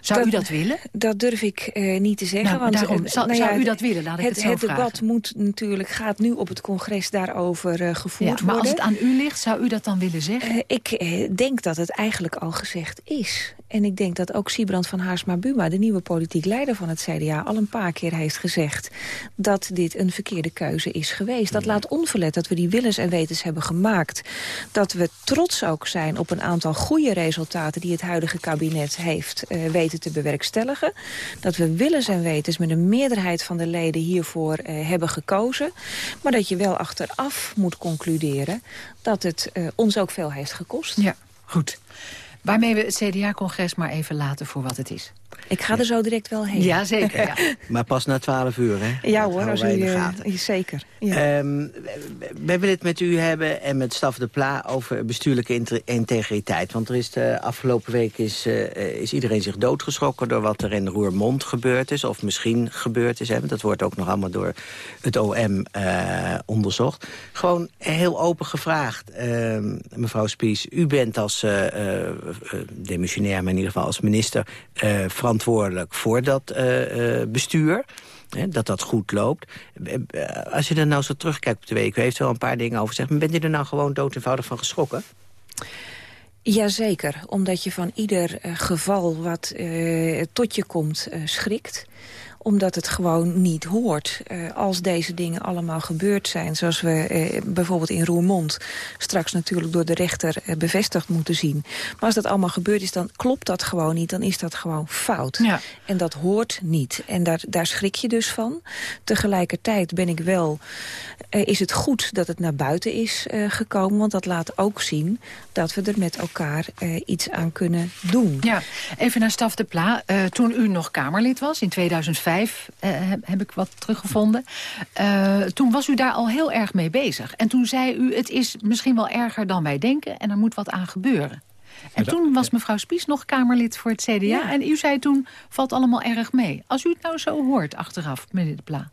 Zou dat, u dat willen? Dat durf ik uh, niet te zeggen. Nou, want, daarom, zou, nou ja, zou u dat willen? Laat ik het, het, het vragen. debat moet natuurlijk, gaat nu op het congres daarover uh, gevoerd ja, maar worden. als het aan u ligt, zou u dat dan willen zeggen? Uh, ik denk dat het eigenlijk al gezegd is. En ik denk dat ook Siebrand van Haarsma-Buma... de nieuwe politiek leider van het CDA... al een paar keer heeft gezegd dat dit een verkeerde keuze is geweest. Dat laat onverlet dat we die willens en wetens hebben gemaakt. Dat we trots ook zijn op een aantal goede resultaten... die het huidige kabinet heeft uh, weten te bewerkstelligen. Dat we willens en wetens met een meerderheid van de leden hiervoor uh, hebben gekozen. Maar dat je wel achteraf moet concluderen dat het uh, ons ook veel heeft gekost. Ja, goed. Waarmee we het CDA-congres maar even laten voor wat het is. Ik ga er zo direct wel heen. Ja, zeker. Ja. maar pas na twaalf uur, hè? Ja hoor, als u, uh, zeker. Ja. Um, we willen het met u hebben en met Staf de Pla over bestuurlijke integriteit. Want er is de afgelopen week is, uh, is iedereen zich doodgeschrokken... door wat er in Roermond gebeurd is, of misschien gebeurd is. Hè? Dat wordt ook nog allemaal door het OM uh, onderzocht. Gewoon heel open gevraagd, uh, mevrouw Spies. U bent als demissionair, maar in ieder geval als minister... verantwoordelijk voor dat bestuur... Hè, dat dat goed loopt. Als je er nou zo terugkijkt op de week... u heeft wel een paar dingen over gezegd... maar bent u er nou gewoon dood eenvoudig van geschrokken? Jazeker, omdat je van ieder geval wat tot je komt schrikt omdat het gewoon niet hoort. Uh, als deze dingen allemaal gebeurd zijn, zoals we uh, bijvoorbeeld in Roermond... straks natuurlijk door de rechter uh, bevestigd moeten zien. Maar als dat allemaal gebeurd is, dan klopt dat gewoon niet. Dan is dat gewoon fout. Ja. En dat hoort niet. En daar, daar schrik je dus van. Tegelijkertijd ben ik wel... is het goed dat het naar buiten is gekomen. Want dat laat ook zien dat we er met elkaar iets aan kunnen doen. Ja, even naar Staf de Pla. toen u nog Kamerlid was, in 2005 uh, heb, heb, ik wat teruggevonden. Uh, toen was u daar al heel erg mee bezig. En toen zei u, het is misschien wel erger dan wij denken... en er moet wat aan gebeuren. En toen was mevrouw Spies nog Kamerlid voor het CDA. Ja. En u zei toen, valt allemaal erg mee. Als u het nou zo hoort achteraf, meneer De Pla...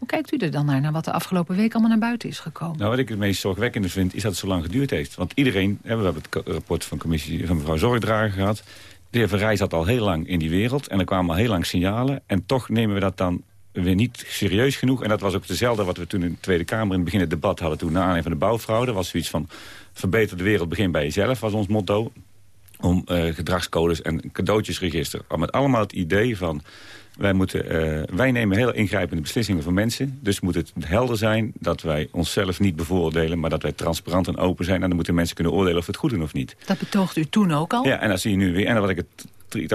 Hoe kijkt u er dan naar, naar wat de afgelopen week allemaal naar buiten is gekomen? Nou, wat ik het meest zorgwekkende vind, is dat het zo lang geduurd heeft. Want iedereen, we hebben het rapport van, commissie, van mevrouw Zorgdrager gehad... De heer Verrij zat al heel lang in die wereld en er kwamen al heel lang signalen. En toch nemen we dat dan weer niet serieus genoeg. En dat was ook dezelfde wat we toen in de Tweede Kamer in het begin het debat hadden. Toen na aanleiding van de bouwfraude was zoiets van... verbeter de wereld, begin bij jezelf, was ons motto. Om uh, gedragscodes en cadeautjesregister. Met allemaal het idee van... Wij, moeten, uh, wij nemen heel ingrijpende beslissingen voor mensen. Dus moet het helder zijn dat wij onszelf niet bevoordelen... maar dat wij transparant en open zijn. En dan moeten mensen kunnen oordelen of we het goed doen of niet. Dat betoogt u toen ook al? Ja, en dan zie je nu weer... En wat ik het,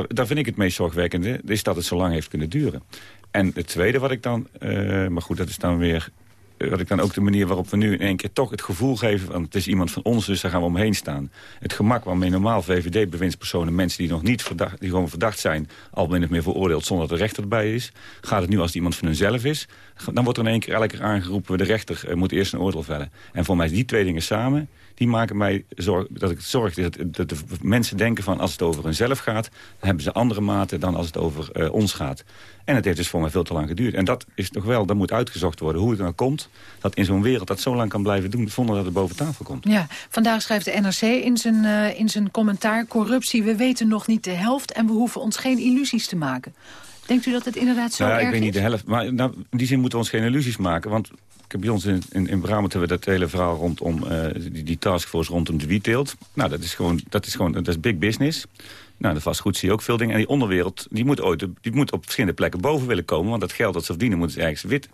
daar vind ik het meest zorgwekkende... is dat het zo lang heeft kunnen duren. En het tweede wat ik dan... Uh, maar goed, dat is dan weer wat ik dan ook de manier waarop we nu in één keer toch het gevoel geven... want het is iemand van ons, dus daar gaan we omheen staan. Het gemak waarmee normaal VVD-bewindspersonen... mensen die nog niet verdacht, die gewoon verdacht zijn... al min of meer veroordeeld zonder dat de rechter erbij is... gaat het nu als het iemand van hunzelf is... dan wordt er in één keer elke keer aangeroepen... de rechter uh, moet eerst een oordeel vellen. En voor mij die twee dingen samen die maken mij zorg, dat ik zorg dat, dat de mensen denken van als het over hunzelf gaat... dan hebben ze andere maten dan als het over uh, ons gaat. En het heeft dus voor mij veel te lang geduurd. En dat is toch wel, dat moet uitgezocht worden hoe het nou komt... dat in zo'n wereld dat zo lang kan blijven doen zonder dat het boven tafel komt. Ja, vandaag schrijft de NRC in zijn, uh, in zijn commentaar... corruptie, we weten nog niet de helft en we hoeven ons geen illusies te maken. Denkt u dat het inderdaad zo nou, ja, ik weet is? niet de helft. Maar nou, in die zin moeten we ons geen illusies maken. Want bij ons in, in, Brabant hebben we dat hele verhaal rondom uh, die, die taskforce rondom de wietteelt. Nou, dat is gewoon, dat is gewoon, dat is big business. Nou, de vastgoed zie je ook veel dingen. En die onderwereld, die moet, ooit, die moet op verschillende plekken boven willen komen. Want dat geld dat ze verdienen moet ergens wit.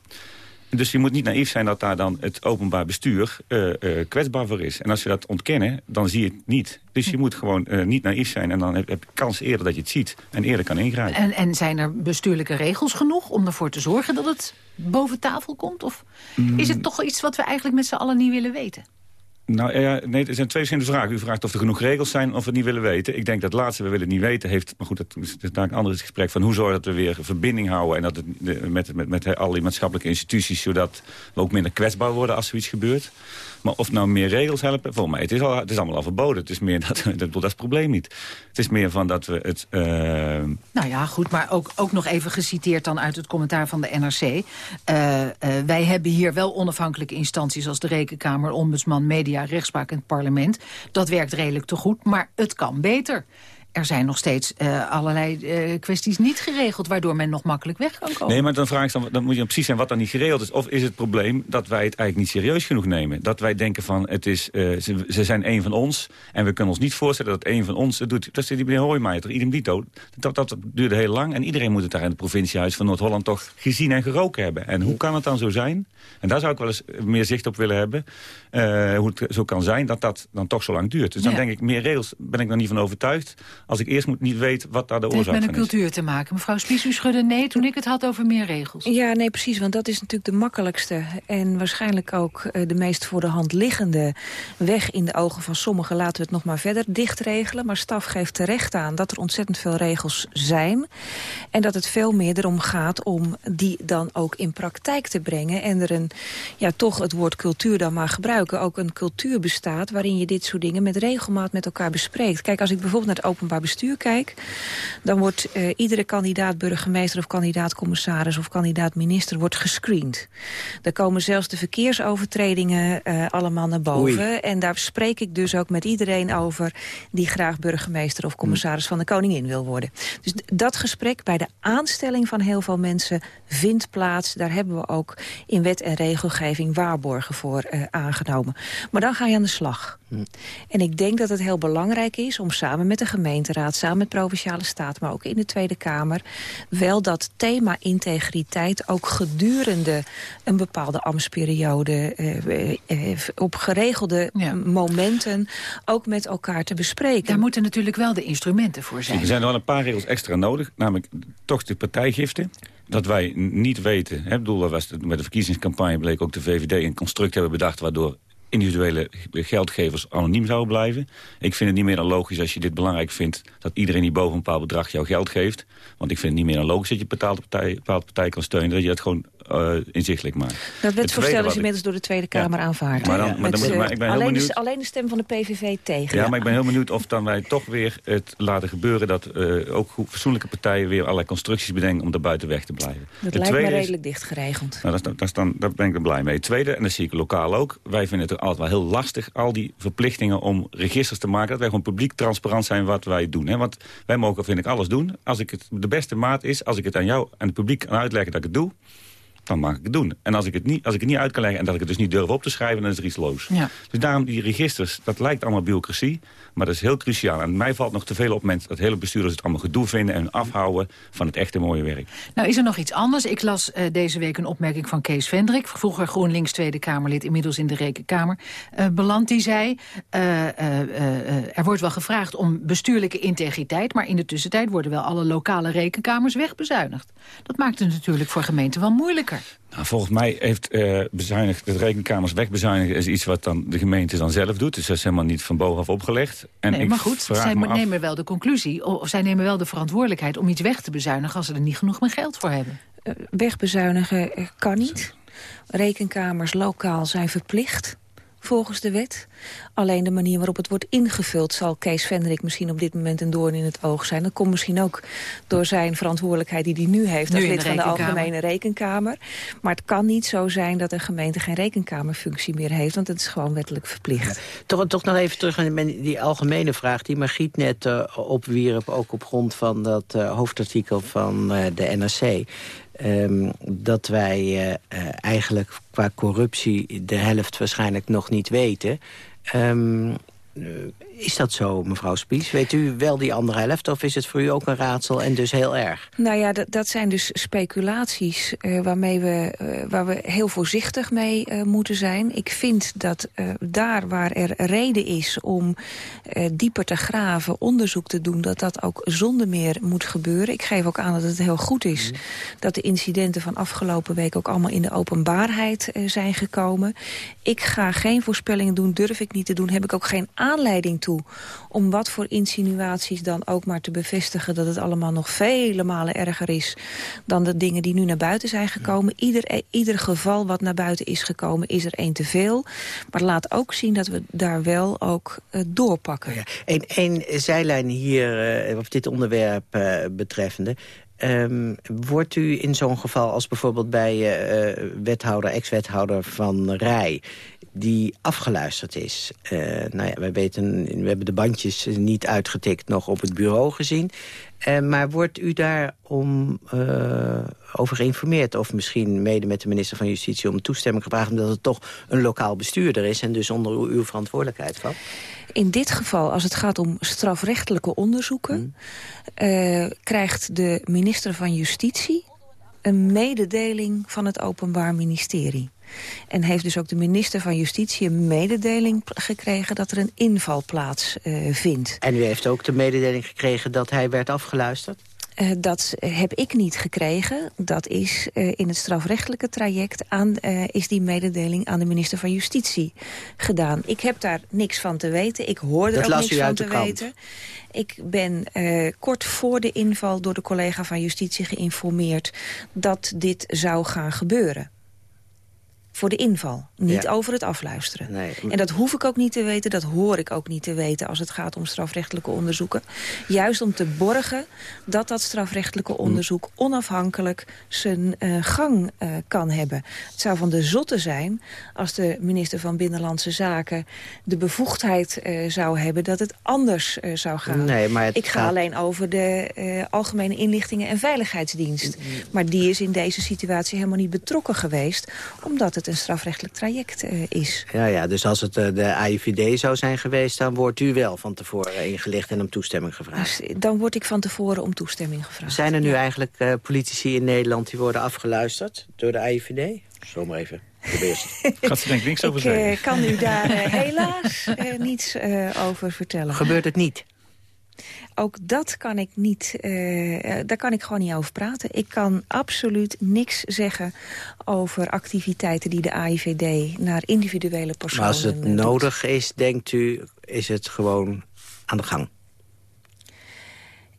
Dus je moet niet naïef zijn dat daar dan het openbaar bestuur uh, uh, kwetsbaar voor is. En als je dat ontkennen, dan zie je het niet. Dus je moet gewoon uh, niet naïef zijn en dan heb, heb je kans eerder dat je het ziet en eerder kan ingrijpen. En, en zijn er bestuurlijke regels genoeg om ervoor te zorgen dat het boven tafel komt? Of mm. is het toch iets wat we eigenlijk met z'n allen niet willen weten? Nou ja, nee, er zijn twee verschillende vragen. U vraagt of er genoeg regels zijn of we het niet willen weten. Ik denk dat het laatste, we willen het niet weten, heeft... Maar goed, dat is een ander gesprek van hoe zorgen dat we weer verbinding houden... en dat het met, met, met alle maatschappelijke instituties... zodat we ook minder kwetsbaar worden als zoiets gebeurt. Maar of nou meer regels helpen, volgens mij, het is, al, het is allemaal al verboden. Het is meer dat, dat, dat is het probleem niet. Het is meer van dat we het... Uh... Nou ja, goed, maar ook, ook nog even geciteerd dan uit het commentaar van de NRC. Uh, uh, wij hebben hier wel onafhankelijke instanties als de Rekenkamer, Ombudsman, Media, Rechtspraak en het parlement. Dat werkt redelijk te goed, maar het kan beter. Er zijn nog steeds uh, allerlei uh, kwesties niet geregeld... waardoor men nog makkelijk weg kan komen. Nee, maar dan vraag ik dan, dan moet je dan precies zijn wat dan niet geregeld is. Of is het probleem dat wij het eigenlijk niet serieus genoeg nemen? Dat wij denken van, het is, uh, ze, ze, zijn een van ons... en we kunnen ons niet voorstellen dat een van ons het doet. Dat is die meneer Hoijmaier, idem dito. Dat, dat, dat duurde heel lang en iedereen moet het daar in het provinciehuis van Noord-Holland... toch gezien en geroken hebben. En hoe kan het dan zo zijn? En daar zou ik wel eens meer zicht op willen hebben. hoe het zo kan zijn dat dat dan toch zo lang duurt. Dus dan denk ik, meer regels ben ik nog niet van overtuigd als ik eerst moet niet weet wat daar de oorzaak van is. Het heeft met een cultuur te maken. Mevrouw Spies, u schudde nee toen ik het had over meer regels. Ja, nee, precies. Want dat is natuurlijk de makkelijkste... en waarschijnlijk ook uh, de meest voor de hand liggende weg in de ogen van sommigen. Laten we het nog maar verder dichtregelen. Maar staf geeft terecht aan dat er ontzettend veel regels zijn. En dat het veel meer erom gaat om die dan ook in praktijk te brengen. En er een, ja, toch het woord cultuur dan maar gebruiken. Ook een cultuur bestaat waarin je dit soort dingen met regelmaat met elkaar bespreekt. Kijk, als ik bijvoorbeeld naar het openbaar bestuur kijk... dan wordt uh, iedere kandidaat burgemeester of kandidaat commissaris... of kandidaat minister wordt gescreend. Er komen zelfs de verkeersovertredingen uh, allemaal naar boven. Oei. En daar spreek ik dus ook met iedereen over... die graag burgemeester of commissaris van de koningin wil worden. Dus dat gesprek bij de aanstelling van heel veel mensen vindt plaats. Daar hebben we ook in wet en regelgeving waarborgen voor uh, aangenomen. Maar dan ga je aan de slag. Hm. En ik denk dat het heel belangrijk is om samen met de gemeenteraad... samen met Provinciale Staten, maar ook in de Tweede Kamer... wel dat thema integriteit ook gedurende een bepaalde ambtsperiode... Eh, eh, op geregelde ja. momenten ook met elkaar te bespreken. Daar moeten natuurlijk wel de instrumenten voor zijn. Er zijn wel een paar regels extra nodig, namelijk toch de partijgiften dat wij niet weten... Hè, bedoel, was met de verkiezingscampagne bleek ook de VVD een construct hebben bedacht... waardoor individuele geldgevers anoniem zouden blijven. Ik vind het niet meer dan logisch als je dit belangrijk vindt... dat iedereen die boven een bepaald bedrag jouw geld geeft. Want ik vind het niet meer dan logisch dat je een bepaalde partij, partij kan steunen. Dat je het gewoon uh, inzichtelijk maakt. Dat wetsvoorstel is inmiddels door de Tweede Kamer ja. aanvaard. Maar, dan, maar, dan, Met, maar ik ben heel alleen, benieuwd... de, alleen de stem van de PVV tegen. Ja, maar ik ben heel benieuwd of dan wij toch weer het laten gebeuren... dat uh, ook fatsoenlijke partijen weer allerlei constructies bedenken... om daar buiten weg te blijven. Dat het lijkt me redelijk dicht geregeld. Nou, dat, dat, dan, daar ben ik er blij mee. Het tweede, en dat zie ik lokaal ook... wij vinden het altijd wel heel lastig, al die verplichtingen om registers te maken... dat wij gewoon publiek transparant zijn wat wij doen. Hè? Want wij mogen, vind ik, alles doen. Als ik het de beste maat is, als ik het aan jou en het publiek kan uitleggen dat ik het doe dan mag ik het doen. En als ik het niet, als ik het niet uit kan leggen en dat ik het dus niet durf op te schrijven... dan is er iets los. Ja. Dus daarom die registers, dat lijkt allemaal bureaucratie... maar dat is heel cruciaal. En mij valt nog te veel op mensen dat hele bestuurders het allemaal gedoe vinden... en afhouden van het echte mooie werk. Nou, is er nog iets anders? Ik las uh, deze week een opmerking van Kees Vendrik... vroeger GroenLinks Tweede Kamerlid, inmiddels in de Rekenkamer uh, beland. Die zei, uh, er wordt wel gevraagd om bestuurlijke integriteit... maar in de tussentijd worden wel alle lokale rekenkamers wegbezuinigd. Dat maakt het natuurlijk voor gemeenten wel moeilijker. Nou, volgens mij heeft uh, bezuinigd, het rekenkamers wegbezuinigen... is iets wat dan de gemeente dan zelf doet. Dus dat is helemaal niet van bovenaf opgelegd. En nee, maar goed, zij nemen wel de conclusie... of zij nemen wel de verantwoordelijkheid om iets weg te bezuinigen... als ze er niet genoeg meer geld voor hebben. Uh, wegbezuinigen kan niet. Rekenkamers lokaal zijn verplicht volgens de wet. Alleen de manier waarop het wordt ingevuld... zal Kees Vendrik misschien op dit moment een doorn in het oog zijn. Dat komt misschien ook door zijn verantwoordelijkheid die hij nu heeft... als lid van de Algemene Rekenkamer. Maar het kan niet zo zijn dat een gemeente geen rekenkamerfunctie meer heeft... want het is gewoon wettelijk verplicht. Toch, toch nog even terug aan die algemene vraag... die Margriet net uh, opwierp, ook op grond van dat uh, hoofdartikel van uh, de NRC... Um, dat wij uh, eigenlijk qua corruptie de helft waarschijnlijk nog niet weten. Um, is dat zo, mevrouw Spies? Weet u wel die andere helft of is het voor u ook een raadsel en dus heel erg? Nou ja, dat zijn dus speculaties uh, waarmee we, uh, waar we heel voorzichtig mee uh, moeten zijn. Ik vind dat daar waar er reden is om dieper te graven, onderzoek te doen... dat dat ook zonder meer moet gebeuren. Ik geef ook aan dat het heel goed is mm. dat de incidenten van afgelopen week... ook allemaal in de openbaarheid zijn gekomen. Ik ga geen voorspellingen doen, durf ik niet te doen, heb ik ook geen aanleiding toe om wat voor insinuaties dan ook maar te bevestigen... dat het allemaal nog vele malen erger is dan de dingen die nu naar buiten zijn gekomen. Ieder, ieder geval wat naar buiten is gekomen is er één te veel. Maar laat ook zien dat we daar wel ook uh, doorpakken. Ja, Eén een zijlijn hier uh, op dit onderwerp uh, betreffende. Um, wordt u in zo'n geval als bijvoorbeeld bij uh, wethouder, ex-wethouder van Rij die afgeluisterd is. Uh, nou ja, wij weten, we hebben de bandjes niet uitgetikt nog op het bureau gezien. Uh, maar wordt u daar om, uh, over geïnformeerd? Of misschien mede met de minister van Justitie om toestemming gevraagd... omdat het toch een lokaal bestuurder is en dus onder uw, uw verantwoordelijkheid valt? In dit geval, als het gaat om strafrechtelijke onderzoeken... Hmm. krijgt de minister van Justitie een mededeling van het Openbaar Ministerie. En heeft dus ook de minister van Justitie een mededeling gekregen... dat er een inval plaatsvindt. Uh, en u heeft ook de mededeling gekregen dat hij werd afgeluisterd? Uh, dat heb ik niet gekregen. Dat is uh, in het strafrechtelijke traject aan, uh, is die mededeling aan de minister van Justitie gedaan. Ik heb daar niks van te weten. Ik hoorde er ook niks van te krant. weten. Ik ben kort voor de inval door de collega van Justitie geïnformeerd dat dit zou gaan gebeuren voor de inval. Niet over het afluisteren. Nee. En dat hoef ik ook niet te weten, dat hoor ik ook niet te weten... als het gaat om strafrechtelijke onderzoeken. Juist om te borgen dat dat strafrechtelijke onderzoek... onafhankelijk zijn uh, gang uh, kan hebben. Het zou van de zotte zijn als de minister van Binnenlandse Zaken... de bevoegdheid uh, zou hebben dat het anders zou gaan. Nee, maar ik ga gaat... alleen over de Algemene Inlichtingen en Veiligheidsdienst. Maar die is in deze situatie helemaal niet betrokken geweest... omdat het een strafrechtelijk traject uh, is. Ja, ja, dus als het uh, de AIVD zou zijn geweest... dan wordt u wel van tevoren ingelicht en om toestemming gevraagd. Dus, dan word ik van tevoren om toestemming gevraagd. Zijn er nu ja. eigenlijk uh, politici in Nederland die worden afgeluisterd door de AIVD? Zomaar even. Gaat ze denk ik niks over zeggen. Ik kan u daar helaas niets over vertellen. Gebeurt het niet? Ook dat kan ik niet, uh, daar kan ik gewoon niet over praten. Ik kan absoluut niks zeggen over activiteiten die de AIVD naar individuele personen Maar als het doet. nodig is, denkt u, is het gewoon aan de gang?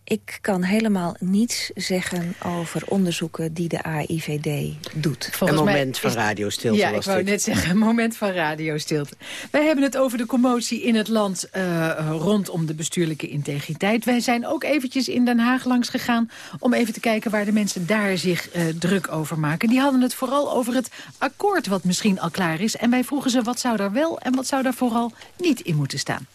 Ik kan helemaal niets zeggen over onderzoeken die de AIVD doet. Volgens een moment van radiostilte Ja, was ik wou dit. net zeggen, een moment van radiostilte. Wij hebben het over de commotie in het land uh, rondom de bestuurlijke integriteit. Wij zijn ook eventjes in Den Haag langs gegaan... om even te kijken waar de mensen daar zich uh, druk over maken. Die hadden het vooral over het akkoord wat misschien al klaar is. En wij vroegen ze wat zou daar wel en wat zou daar vooral niet in moeten staan.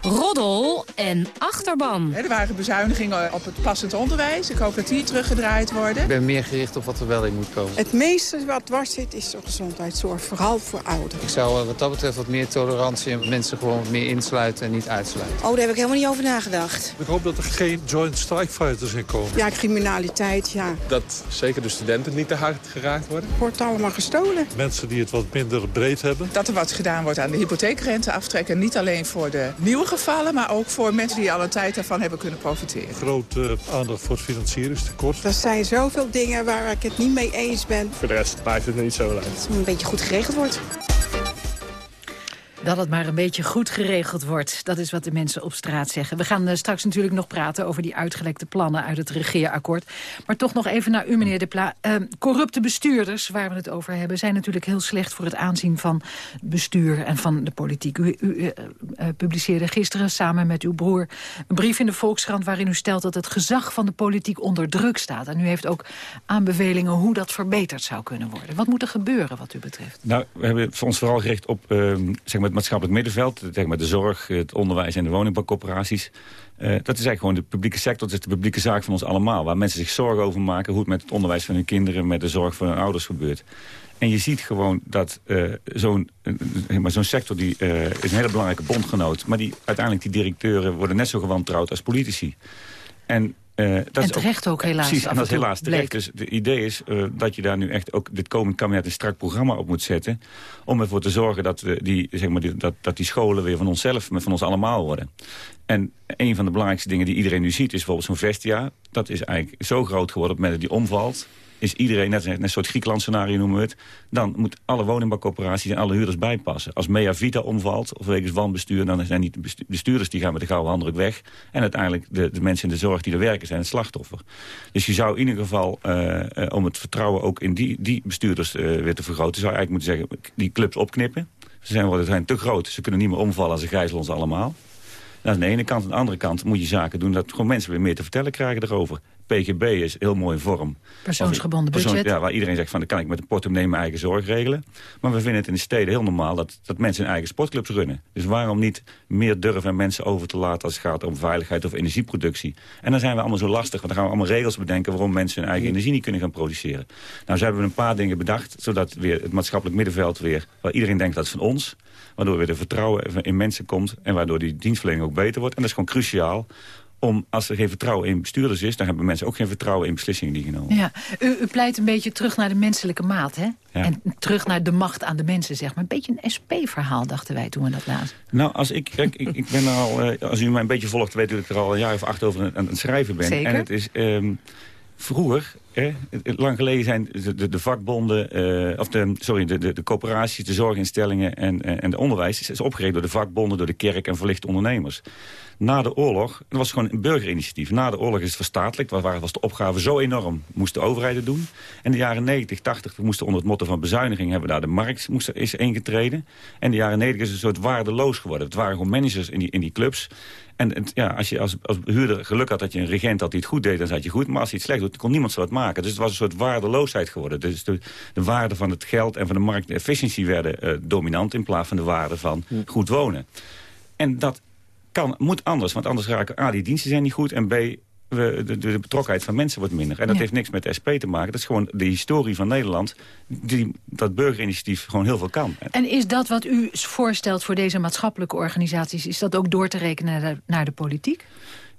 Roddel en achterban. Er waren bezuinigingen op het passend onderwijs. Ik hoop dat die teruggedraaid worden. Ik ben meer gericht op wat er wel in moet komen. Het meeste wat dwars zit is de gezondheidszorg, vooral voor ouderen. Ik zou wat dat betreft wat meer tolerantie en mensen gewoon wat meer insluiten en niet uitsluiten. Oh, daar heb ik helemaal niet over nagedacht. Ik hoop dat er geen joint strike fighters in komen. Ja, criminaliteit, ja. Dat zeker de studenten niet te hard geraakt worden. Wordt allemaal gestolen. Mensen die het wat minder breed hebben. Dat er wat gedaan wordt aan de hypotheekrente aftrekken. Niet alleen voor de nieuwe gevallen, maar ook voor mensen die al een tijd daarvan hebben kunnen profiteren. Grote uh, aandacht voor het financieringstekort. Er zijn zoveel dingen waar ik het niet mee eens ben. Voor de rest maakt het niet zo uit. Dat het een beetje goed geregeld wordt. Dat het maar een beetje goed geregeld wordt. Dat is wat de mensen op straat zeggen. We gaan uh, straks natuurlijk nog praten over die uitgelekte plannen uit het regeerakkoord. Maar toch nog even naar u, meneer De Pla. Uh, corrupte bestuurders, waar we het over hebben... zijn natuurlijk heel slecht voor het aanzien van bestuur en van de politiek. U, u uh, publiceerde gisteren samen met uw broer een brief in de Volkskrant... waarin u stelt dat het gezag van de politiek onder druk staat. En u heeft ook aanbevelingen hoe dat verbeterd zou kunnen worden. Wat moet er gebeuren wat u betreft? Nou, we hebben ons vooral gericht op... zeg maar het maatschappelijk middenveld, zeg maar de zorg, het onderwijs en de woningbouwcorporaties. Uh, dat is eigenlijk gewoon de publieke sector, dat is de publieke zaak van ons allemaal. Waar mensen zich zorgen over maken hoe het met het onderwijs van hun kinderen, met de zorg van hun ouders gebeurt. En je ziet gewoon dat uh, zo'n uh, zo'n sector die, is een hele belangrijke bondgenoot. Maar die, uiteindelijk die directeuren worden net zo gewantrouwd als politici. En Uh, dat en terecht ook, ook helaas. Precies, en dat is helaas terecht. Bleek. Dus het idee is uh, dat je daar nu echt ook dit komend kabinet een strak programma op moet zetten. Om ervoor te zorgen dat, we die, zeg maar, die, dat, dat die scholen weer van onszelf, van ons allemaal worden. En een van de belangrijkste dingen die iedereen nu ziet is bijvoorbeeld zo'n Vestia. Dat is eigenlijk zo groot geworden op het moment dat die omvalt is iedereen, net een soort Griekenland scenario noemen we het... dan moet alle woningbouwcorporaties en alle huurders bijpassen. Als Mea Vita omvalt, of wegens wanbestuur... dan zijn niet de bestuurders die gaan met de gouden handdruk weg. En uiteindelijk de, de mensen in de zorg die er werken zijn het slachtoffer. Dus je zou in ieder geval, uh, uh, om het vertrouwen ook in die, die bestuurders uh, weer te vergroten... zou je eigenlijk moeten zeggen, die clubs opknippen. Ze zijn, worden, zijn te groot, ze kunnen niet meer omvallen en ze gijzelen ons allemaal. Dat is aan de ene kant. Aan de andere kant moet je zaken doen dat gewoon mensen weer meer te vertellen krijgen erover. PGB is heel mooi in vorm. Persoonsgebonden Persoon- budget. Ja, waar iedereen zegt van, dan kan ik met een portemonnee mijn eigen zorg regelen. Maar we vinden het in de steden heel normaal dat, dat mensen hun eigen sportclubs runnen. Dus waarom niet meer durven mensen over te laten als het gaat om veiligheid of energieproductie. En dan zijn we allemaal zo lastig, want dan gaan we allemaal regels bedenken waarom mensen hun eigen energie niet kunnen gaan produceren. Nou, zo hebben we een paar dingen bedacht, zodat weer het maatschappelijk middenveld weer, waar iedereen denkt dat is van ons, waardoor weer de vertrouwen in mensen komt en waardoor die dienstverlening ook beter wordt. En dat is gewoon cruciaal. Om, als er geen vertrouwen in bestuurders is... dan hebben mensen ook geen vertrouwen in beslissingen die genomen Ja, u, u pleit een beetje terug naar de menselijke maat, hè? En terug naar de macht aan de mensen, zeg maar. Een beetje een SP-verhaal, dachten wij toen we dat lazen. Nou, als ik, kijk, ik, ik ben er al, eh, als u mij een beetje volgt, weet u dat ik er al een jaar of acht over aan, aan het schrijven ben. Zeker. En het is ehm, vroeger, lang geleden zijn de, de, de vakbonden, eh, of de, sorry, de, de, de coöperaties, de zorginstellingen en, en, de onderwijs is, opgericht door de vakbonden, door de kerk en verlichte ondernemers. Na de oorlog, dat was gewoon een burgerinitiatief. Na de oorlog is het verstatelijkt, waar was de opgave zo enorm, moest de overheid het doen. En de jaren 90, 80, we moesten onder het motto van bezuiniging hebben daar de markt moest, is ingetreden. En de jaren 90 is het een soort waardeloos geworden. Het waren gewoon managers in die, in die clubs. En ja, als je als, als huurder geluk had dat je een regent had die het goed deed, dan zat je goed. Maar als hij het slecht doet, kon niemand zo wat maken. Dus het was een soort waardeloosheid geworden. Dus de, de waarde van het geld en van de markt, de efficiëntie werden eh, dominant in plaats van de waarde van goed wonen. En dat kan, moet anders, want anders raken A, die diensten zijn niet goed... en B, we, de, de, de betrokkenheid van mensen wordt minder. En dat Ja. heeft niks met de SP te maken. Dat is gewoon de historie van Nederland... die dat burgerinitiatief gewoon heel veel kan. En is dat wat u voorstelt voor deze maatschappelijke organisaties... is dat ook door te rekenen naar de, naar de politiek?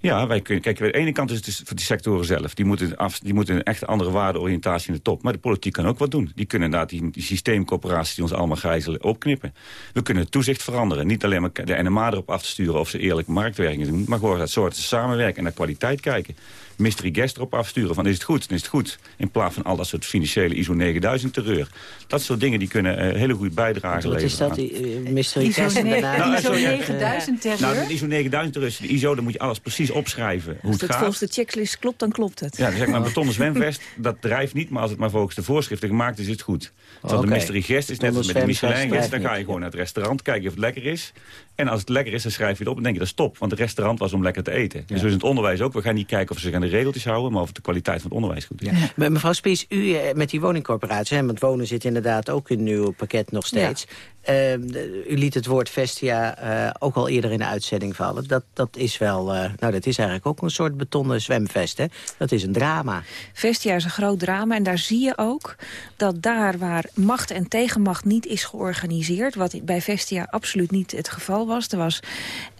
Ja, wij kunnen, kijk, aan de ene kant is het dus voor die sectoren zelf. Die moeten, af, die moeten een echt andere waardeoriëntatie in de top. Maar de politiek kan ook wat doen. Die kunnen inderdaad die, systeemcoöperaties die ons allemaal gijzelen opknippen. We kunnen het toezicht veranderen. Niet alleen maar de NMA erop af te sturen of ze eerlijk marktwerking doen. Maar gewoon dat soort samenwerken en naar kwaliteit kijken. Mystery guest erop afsturen van is het goed, dan is het goed. In plaats van al dat soort financiële ISO 9000 terreur. Dat soort dingen die kunnen eh, hele goede bijdrage Wat leveren. is dat, aan- die, eh, mystery ISO guest. Nou, ISO sorry, ja. 9000 terreur? Nou, de ISO 9000 terreur, de ISO, dan moet je alles precies opschrijven hoe Als het het gaat. volgens de checklist klopt, dan klopt het. Ja, dan zeg maar een betonnen zwemvest, dat drijft niet, maar als het maar volgens de voorschriften gemaakt is, is het goed. Terwijl Oké. de mystery guest is net als met de Michelin guest, dan ga je gewoon naar het restaurant, kijken of het lekker is. En als het lekker is, dan schrijf je het op en denk je dat is top, want het restaurant was om lekker te eten. Dus we in het onderwijs ook, we gaan niet kijken of ze zich aan de regeltjes houden, maar of de kwaliteit van het onderwijs goed is. Maar Mevrouw Spies, u eh, met die woningcorporatie, hè, want wonen zit inderdaad ook in uw pakket nog steeds. Ehm, u liet het woord Vestia eh, ook al eerder in de uitzending vallen. Dat, dat is wel, eh, nou dat is eigenlijk ook een soort betonnen zwemvest, hè? Dat is een drama. Vestia is een groot drama en daar zie je ook dat daar waar macht en tegenmacht niet is georganiseerd... wat bij Vestia absoluut niet het geval was. Er was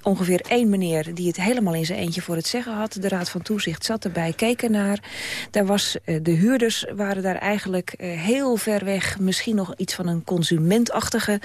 ongeveer één meneer die het helemaal in zijn eentje voor het zeggen had. De Raad van Toezicht zat erbij, keken naar. Daar was, eh, de huurders waren daar eigenlijk eh, heel ver weg... misschien nog iets van een consumentachtige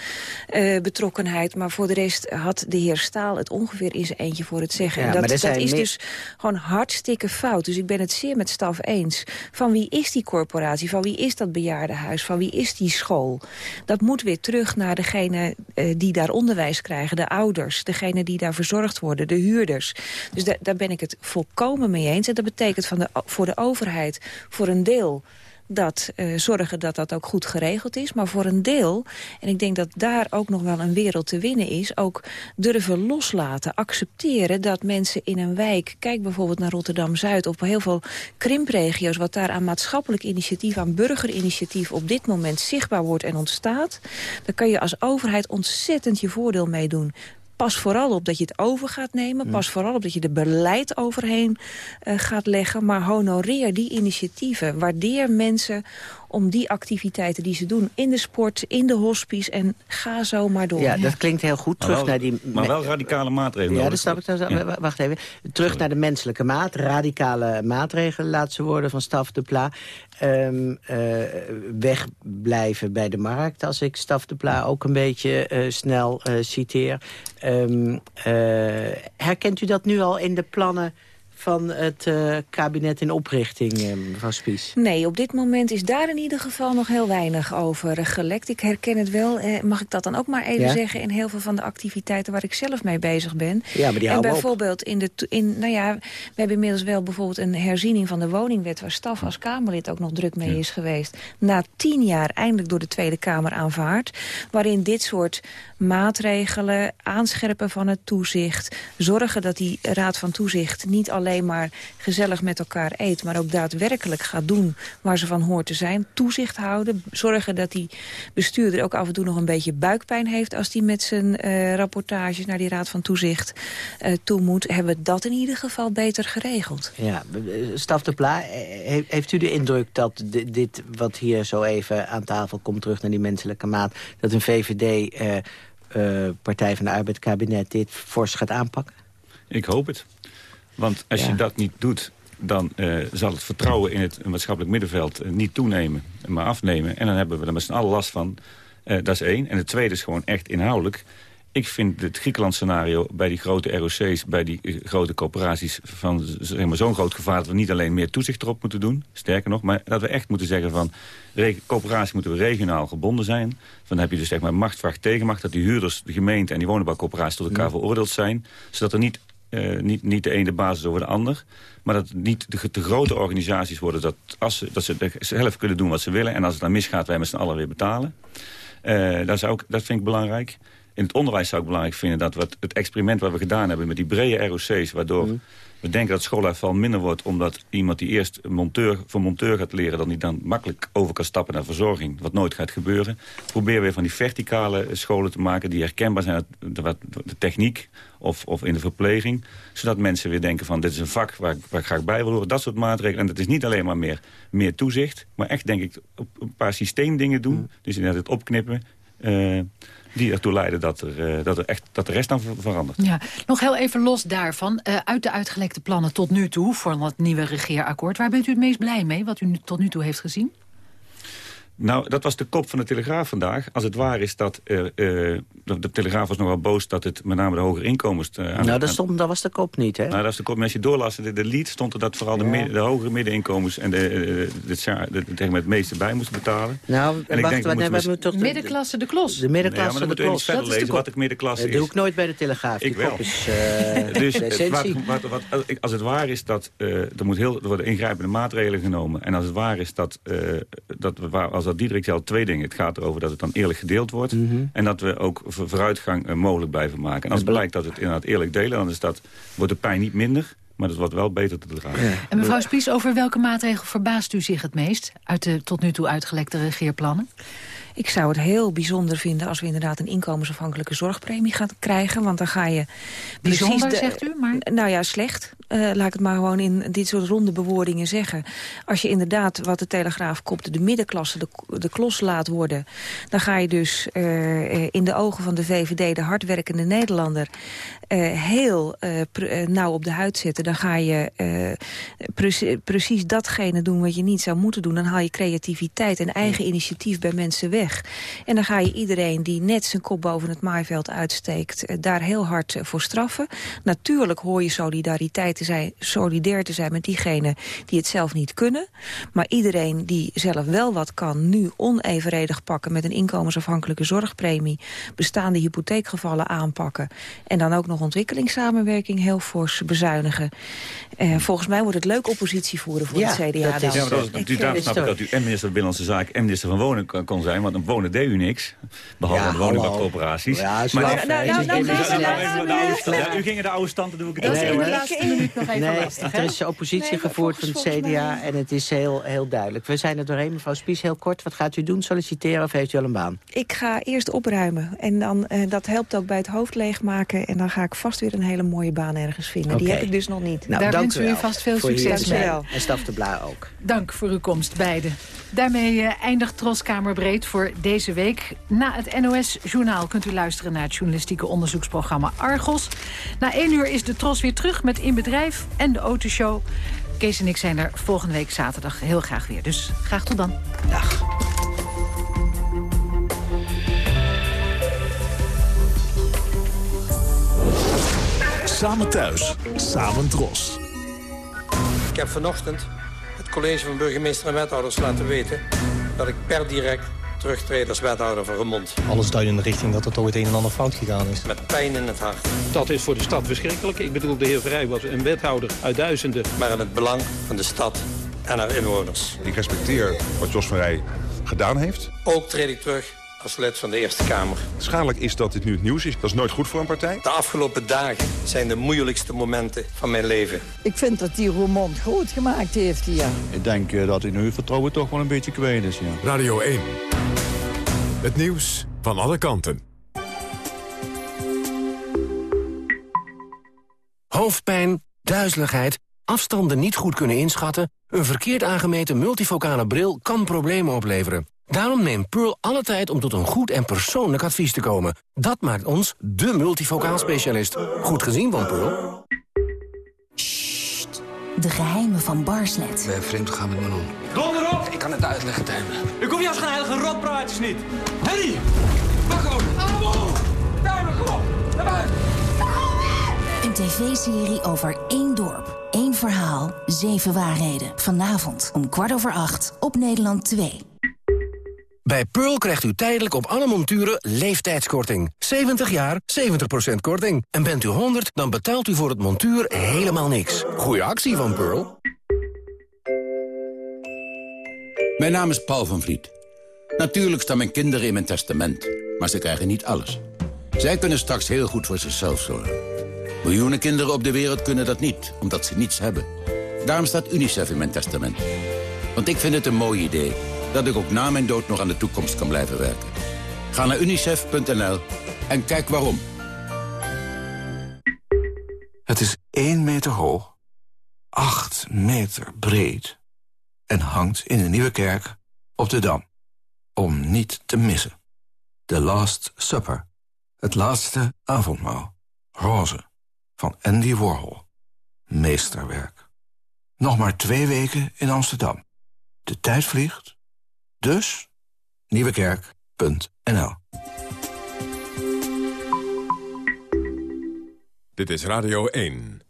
eh, betrokkenheid. Maar voor de rest had de heer Staal het ongeveer in zijn eentje voor het zeggen. Ja, en dat, dat is dus gewoon hartstikke fout. Dus ik ben het zeer met staf eens. Van wie is die corporatie? Van wie is dat bejaardenhuis? Van wie is die school? Dat moet weer terug naar degene die daar onderwijs krijgen. De ouders, degene die daar verzorgd worden, de huurders. Dus da- daar ben ik het volkomen mee eens. En dat betekent van de, voor de overheid voor een deel dat eh, zorgen dat dat ook goed geregeld is. Maar voor een deel, en ik denk dat daar ook nog wel een wereld te winnen is... ook durven loslaten, accepteren dat mensen in een wijk... kijk bijvoorbeeld naar Rotterdam-Zuid of heel veel krimpregio's... wat daar aan maatschappelijk initiatief, aan burgerinitiatief... op dit moment zichtbaar wordt en ontstaat... dan kan je als overheid ontzettend je voordeel meedoen. Pas vooral op dat je het over gaat nemen. Pas vooral op dat je er beleid overheen eh, gaat leggen. Maar honoreer die initiatieven. Waardeer mensen om die activiteiten die ze doen. In de sport, in de hospice en ga zo maar door. Ja, dat klinkt heel goed. Maar Terug wel, naar die... maar wel radicale maatregelen. Ja, dat snap ik. Dat- Ja. Wacht even. Terug naar de menselijke maat. Radicale maatregelen laat ze worden van Staf de Pla. Ehm, eh, wegblijven bij de markt, als ik Staf de Pla ook een beetje eh, snel eh, citeer. Ehm, eh, herkent u dat nu al in de plannen van het eh, kabinet in oprichting, eh, mevrouw Spies? Nee, op dit moment is daar in ieder geval nog heel weinig over gelekt. Ik herken het wel, eh, mag ik dat dan ook maar even Ja? zeggen... in heel veel van de activiteiten waar ik zelf mee bezig ben. Ja, maar die en houden op. bijvoorbeeld in de... In, nou ja, we hebben inmiddels wel bijvoorbeeld een herziening van de woningwet... waar Staf als Kamerlid ook nog druk mee is geweest. Na tien jaar eindelijk door de Tweede Kamer aanvaard. Waarin dit soort maatregelen, aanscherpen van het toezicht... zorgen dat die Raad van Toezicht niet alleen alleen maar gezellig met elkaar eet... maar ook daadwerkelijk gaat doen waar ze van hoort te zijn. Toezicht houden, zorgen dat die bestuurder ook af en toe nog een beetje buikpijn heeft... als die met zijn uh, rapportages naar die Raad van Toezicht uh, toe moet... hebben we dat in ieder geval beter geregeld. Ja, Staf de Pla, heeft u de indruk dat dit wat hier zo even aan tafel komt... terug naar die menselijke maat, dat een VVD... Uh, uh, Partij van de Arbeid kabinet dit fors gaat aanpakken? Ik hoop het. Want als ja. je dat niet doet, dan uh, zal het vertrouwen in het maatschappelijk middenveld uh, niet toenemen, maar afnemen. En dan hebben we er met z'n allen last van. dat is één. En het tweede is gewoon echt inhoudelijk. Ik vind het Griekenland-scenario bij die grote ROC's... bij die grote corporaties van zeg maar, zo'n groot gevaar... dat we niet alleen meer toezicht erop moeten doen, sterker nog... maar dat we echt moeten zeggen van... coöperaties moeten we regionaal gebonden zijn. Dan heb je dus zeg maar machtvraag tegenmacht... dat die huurders, de gemeente en die woningbouwcorporaties... tot elkaar veroordeeld zijn. Zodat er niet, uh, niet, niet de een de basis over de ander... maar dat niet de, grote organisaties worden... Dat, als ze, dat ze zelf kunnen doen wat ze willen... en als het dan misgaat, wij met z'n allen weer betalen. Uh, dat, is ook, dat vind ik belangrijk in het onderwijs zou ik belangrijk vinden... dat we het experiment wat we gedaan hebben met die brede ROC's... waardoor mm. We denken dat schooluitval minder wordt... omdat iemand die eerst monteur, voor monteur gaat leren... dan die dan makkelijk over kan stappen naar verzorging... wat nooit gaat gebeuren. Proberen weer van die verticale scholen te maken... die herkenbaar zijn de, de techniek of, of in de verpleging. Zodat mensen weer denken van dit is een vak waar, waar ik graag bij wil horen. Dat soort maatregelen. En dat is niet alleen maar meer, meer toezicht. Maar echt denk ik op een paar systeemdingen doen. Mm. Dus inderdaad het opknippen... Uh, die ertoe leiden dat, er, uh, dat, er echt, dat de rest dan verandert. Ja, nog heel even los daarvan. Uh, uit de uitgelekte plannen tot nu toe voor het nieuwe regeerakkoord... waar bent u het meest blij mee, wat u tot nu toe heeft gezien? Nou, dat was de kop van de Telegraaf vandaag. Als het waar is dat... Uh, uh, de Telegraaf was nogal boos dat het met name de hogere inkomens... Uh, aan nou, dat, stond, dat was de kop niet, hè? Nou, dat is de kop. Maar als je doorlas, de, de lead stond er dat vooral ja. de, midden, de hogere middeninkomens... en de, de, de, de, de, het meeste bij moesten betalen. Nou, en wacht, ik denk, wat we toch... Middenklasse de klos. De middenklasse nee, de klos. Dat is lezen wat ik middenklasse dat is. doe ik nooit bij de Telegraaf. Ik die wel. Is, uh, dus wat, wat, wat, als het waar is dat... Uh, er, moet heel, er worden ingrijpende maatregelen genomen. En als het waar is dat... Uh, dat we, als dat Diederik zelf twee dingen. Het gaat erover dat het dan eerlijk gedeeld wordt. Mm -hmm. En dat we ook vooruitgang uh, mogelijk blijven maken. En als het blijkt dat het inderdaad eerlijk delen... dan is dat, wordt de pijn niet minder, maar dat wordt wel beter te dragen. Ja. En mevrouw Spies, over welke maatregel verbaast u zich het meest... uit de tot nu toe uitgelekte regeerplannen? Ik zou het heel bijzonder vinden als we inderdaad een inkomensafhankelijke zorgpremie gaan krijgen. Want dan ga je... Bijzonder, de, zegt u? Maar... Nou ja, slecht. Uh, laat ik het maar gewoon in dit soort ronde bewoordingen zeggen. Als je inderdaad, wat de Telegraaf kopte, de middenklasse de, de klos laat worden... dan ga je dus uh, in de ogen van de VVD, de hardwerkende Nederlander... Uh, heel nauw op de huid zetten. Dan ga je pre precies datgene doen wat je niet zou moeten doen. Dan haal je creativiteit en eigen initiatief bij mensen weg. En dan ga je iedereen die net zijn kop boven het maaiveld uitsteekt... daar heel hard voor straffen. Natuurlijk hoor je solidariteit te zijn, solidair te zijn met diegenen die het zelf niet kunnen. Maar iedereen die zelf wel wat kan, nu onevenredig pakken... met een inkomensafhankelijke zorgpremie, bestaande hypotheekgevallen aanpakken... en dan ook nog ontwikkelingssamenwerking heel fors bezuinigen. Eh, volgens mij wordt het leuk oppositie voeren voor ja, het CDA. Dat is, ja, maar dat is, ik, daarom snap ik dat u en minister van Binnenlandse Zaken... en minister van Wonen kon, kon zijn, want wonen deed u niks. Behalve ja, de woningbouwcorporaties. Ja, maar nou, nou, nou, nou, U ging in de oude stand, dan doe ik het in de laatste minuut nog even nee, lastig, er is oppositie nee, gevoerd van het CDA en het is heel, heel duidelijk. We zijn er doorheen, mevrouw Spies, heel kort. Wat gaat u doen? Solliciteren of heeft u al een baan? Ik ga eerst opruimen. En dan, uh, dat helpt ook bij het hoofd leegmaken. En dan ga ik vast weer een hele mooie baan ergens vinden. Okay. Die heb ik dus nog niet. Nou, Daar wensen we u vast veel succes mee. En Staf de Bla ook. Dank voor uw komst, beiden. Daarmee uh, eindigt Troskamerbreed voor deze week. Na het NOS-journaal kunt u luisteren naar het journalistieke onderzoeksprogramma Argos. Na één uur is de Tros weer terug met In Bedrijf en de Autoshow. Kees en ik zijn er volgende week zaterdag heel graag weer. Dus graag tot dan. Dag. Samen thuis, samen Tros. Ik heb vanochtend het college van burgemeester en wethouders laten weten... dat ik per direct terugtreden als wethouder van Remond. Alles duidt in de richting dat er toch het een en ander fout gegaan is. Met pijn in het hart. Dat is voor de stad verschrikkelijk. Ik bedoel, de heer Vrij was een wethouder uit duizenden. Maar in het belang van de stad en haar inwoners. Ik respecteer wat Jos van Rij gedaan heeft. Ook treed ik terug als lid van de Eerste Kamer. Schadelijk is dat dit nu het nieuws is. Dat is nooit goed voor een partij. De afgelopen dagen zijn de moeilijkste momenten van mijn leven. Ik vind dat die Roermond groot gemaakt heeft hier. Ik denk uh, dat hij nu vertrouwen toch wel een beetje kwijt is, ja. Radio 1. Het nieuws van alle kanten. Hoofdpijn, duizeligheid, afstanden niet goed kunnen inschatten... een verkeerd aangemeten multifocale bril kan problemen opleveren. Daarom neemt Pearl alle tijd om tot een goed en persoonlijk advies te komen. Dat maakt ons de multifocaal specialist. Goed gezien van Pearl. Sst, de geheimen van Barslet. Ben vreemd gegaan met mijn hond. Donder op! Ik kan het uitleggen, Tijmen. Ik hoef jou als heilige rotpraatjes niet. Henry! Wacht gewoon! Allemaal! Duidelijk, kom op! Naar buiten! Een tv-serie over één dorp, één verhaal, zeven waarheden. Vanavond om kwart over acht op Nederland 2. Bij Pearl krijgt u tijdelijk op alle monturen leeftijdskorting. 70 jaar, 70% korting. En bent u 100, dan betaalt u voor het montuur helemaal niks. Goeie actie van Pearl. Mijn naam is Paul van Vliet. Natuurlijk staan mijn kinderen in mijn testament, maar ze krijgen niet alles. Zij kunnen straks heel goed voor zichzelf zorgen. Miljoenen kinderen op de wereld kunnen dat niet, omdat ze niets hebben. Daarom staat UNICEF in mijn testament. Want ik vind het een mooi idee dat ik ook na mijn dood nog aan de toekomst kan blijven werken. Ga naar unicef.nl en kijk waarom. Het is 1 meter hoog, 8 meter breed... en hangt in de Nieuwe Kerk op de Dam. Om niet te missen. The Last Supper. Het laatste avondmaal. Roze. Van Andy Warhol. Meesterwerk. Nog maar twee weken in Amsterdam. De tijd vliegt. Dus, nieuwekerk.nl Dit is Radio 1.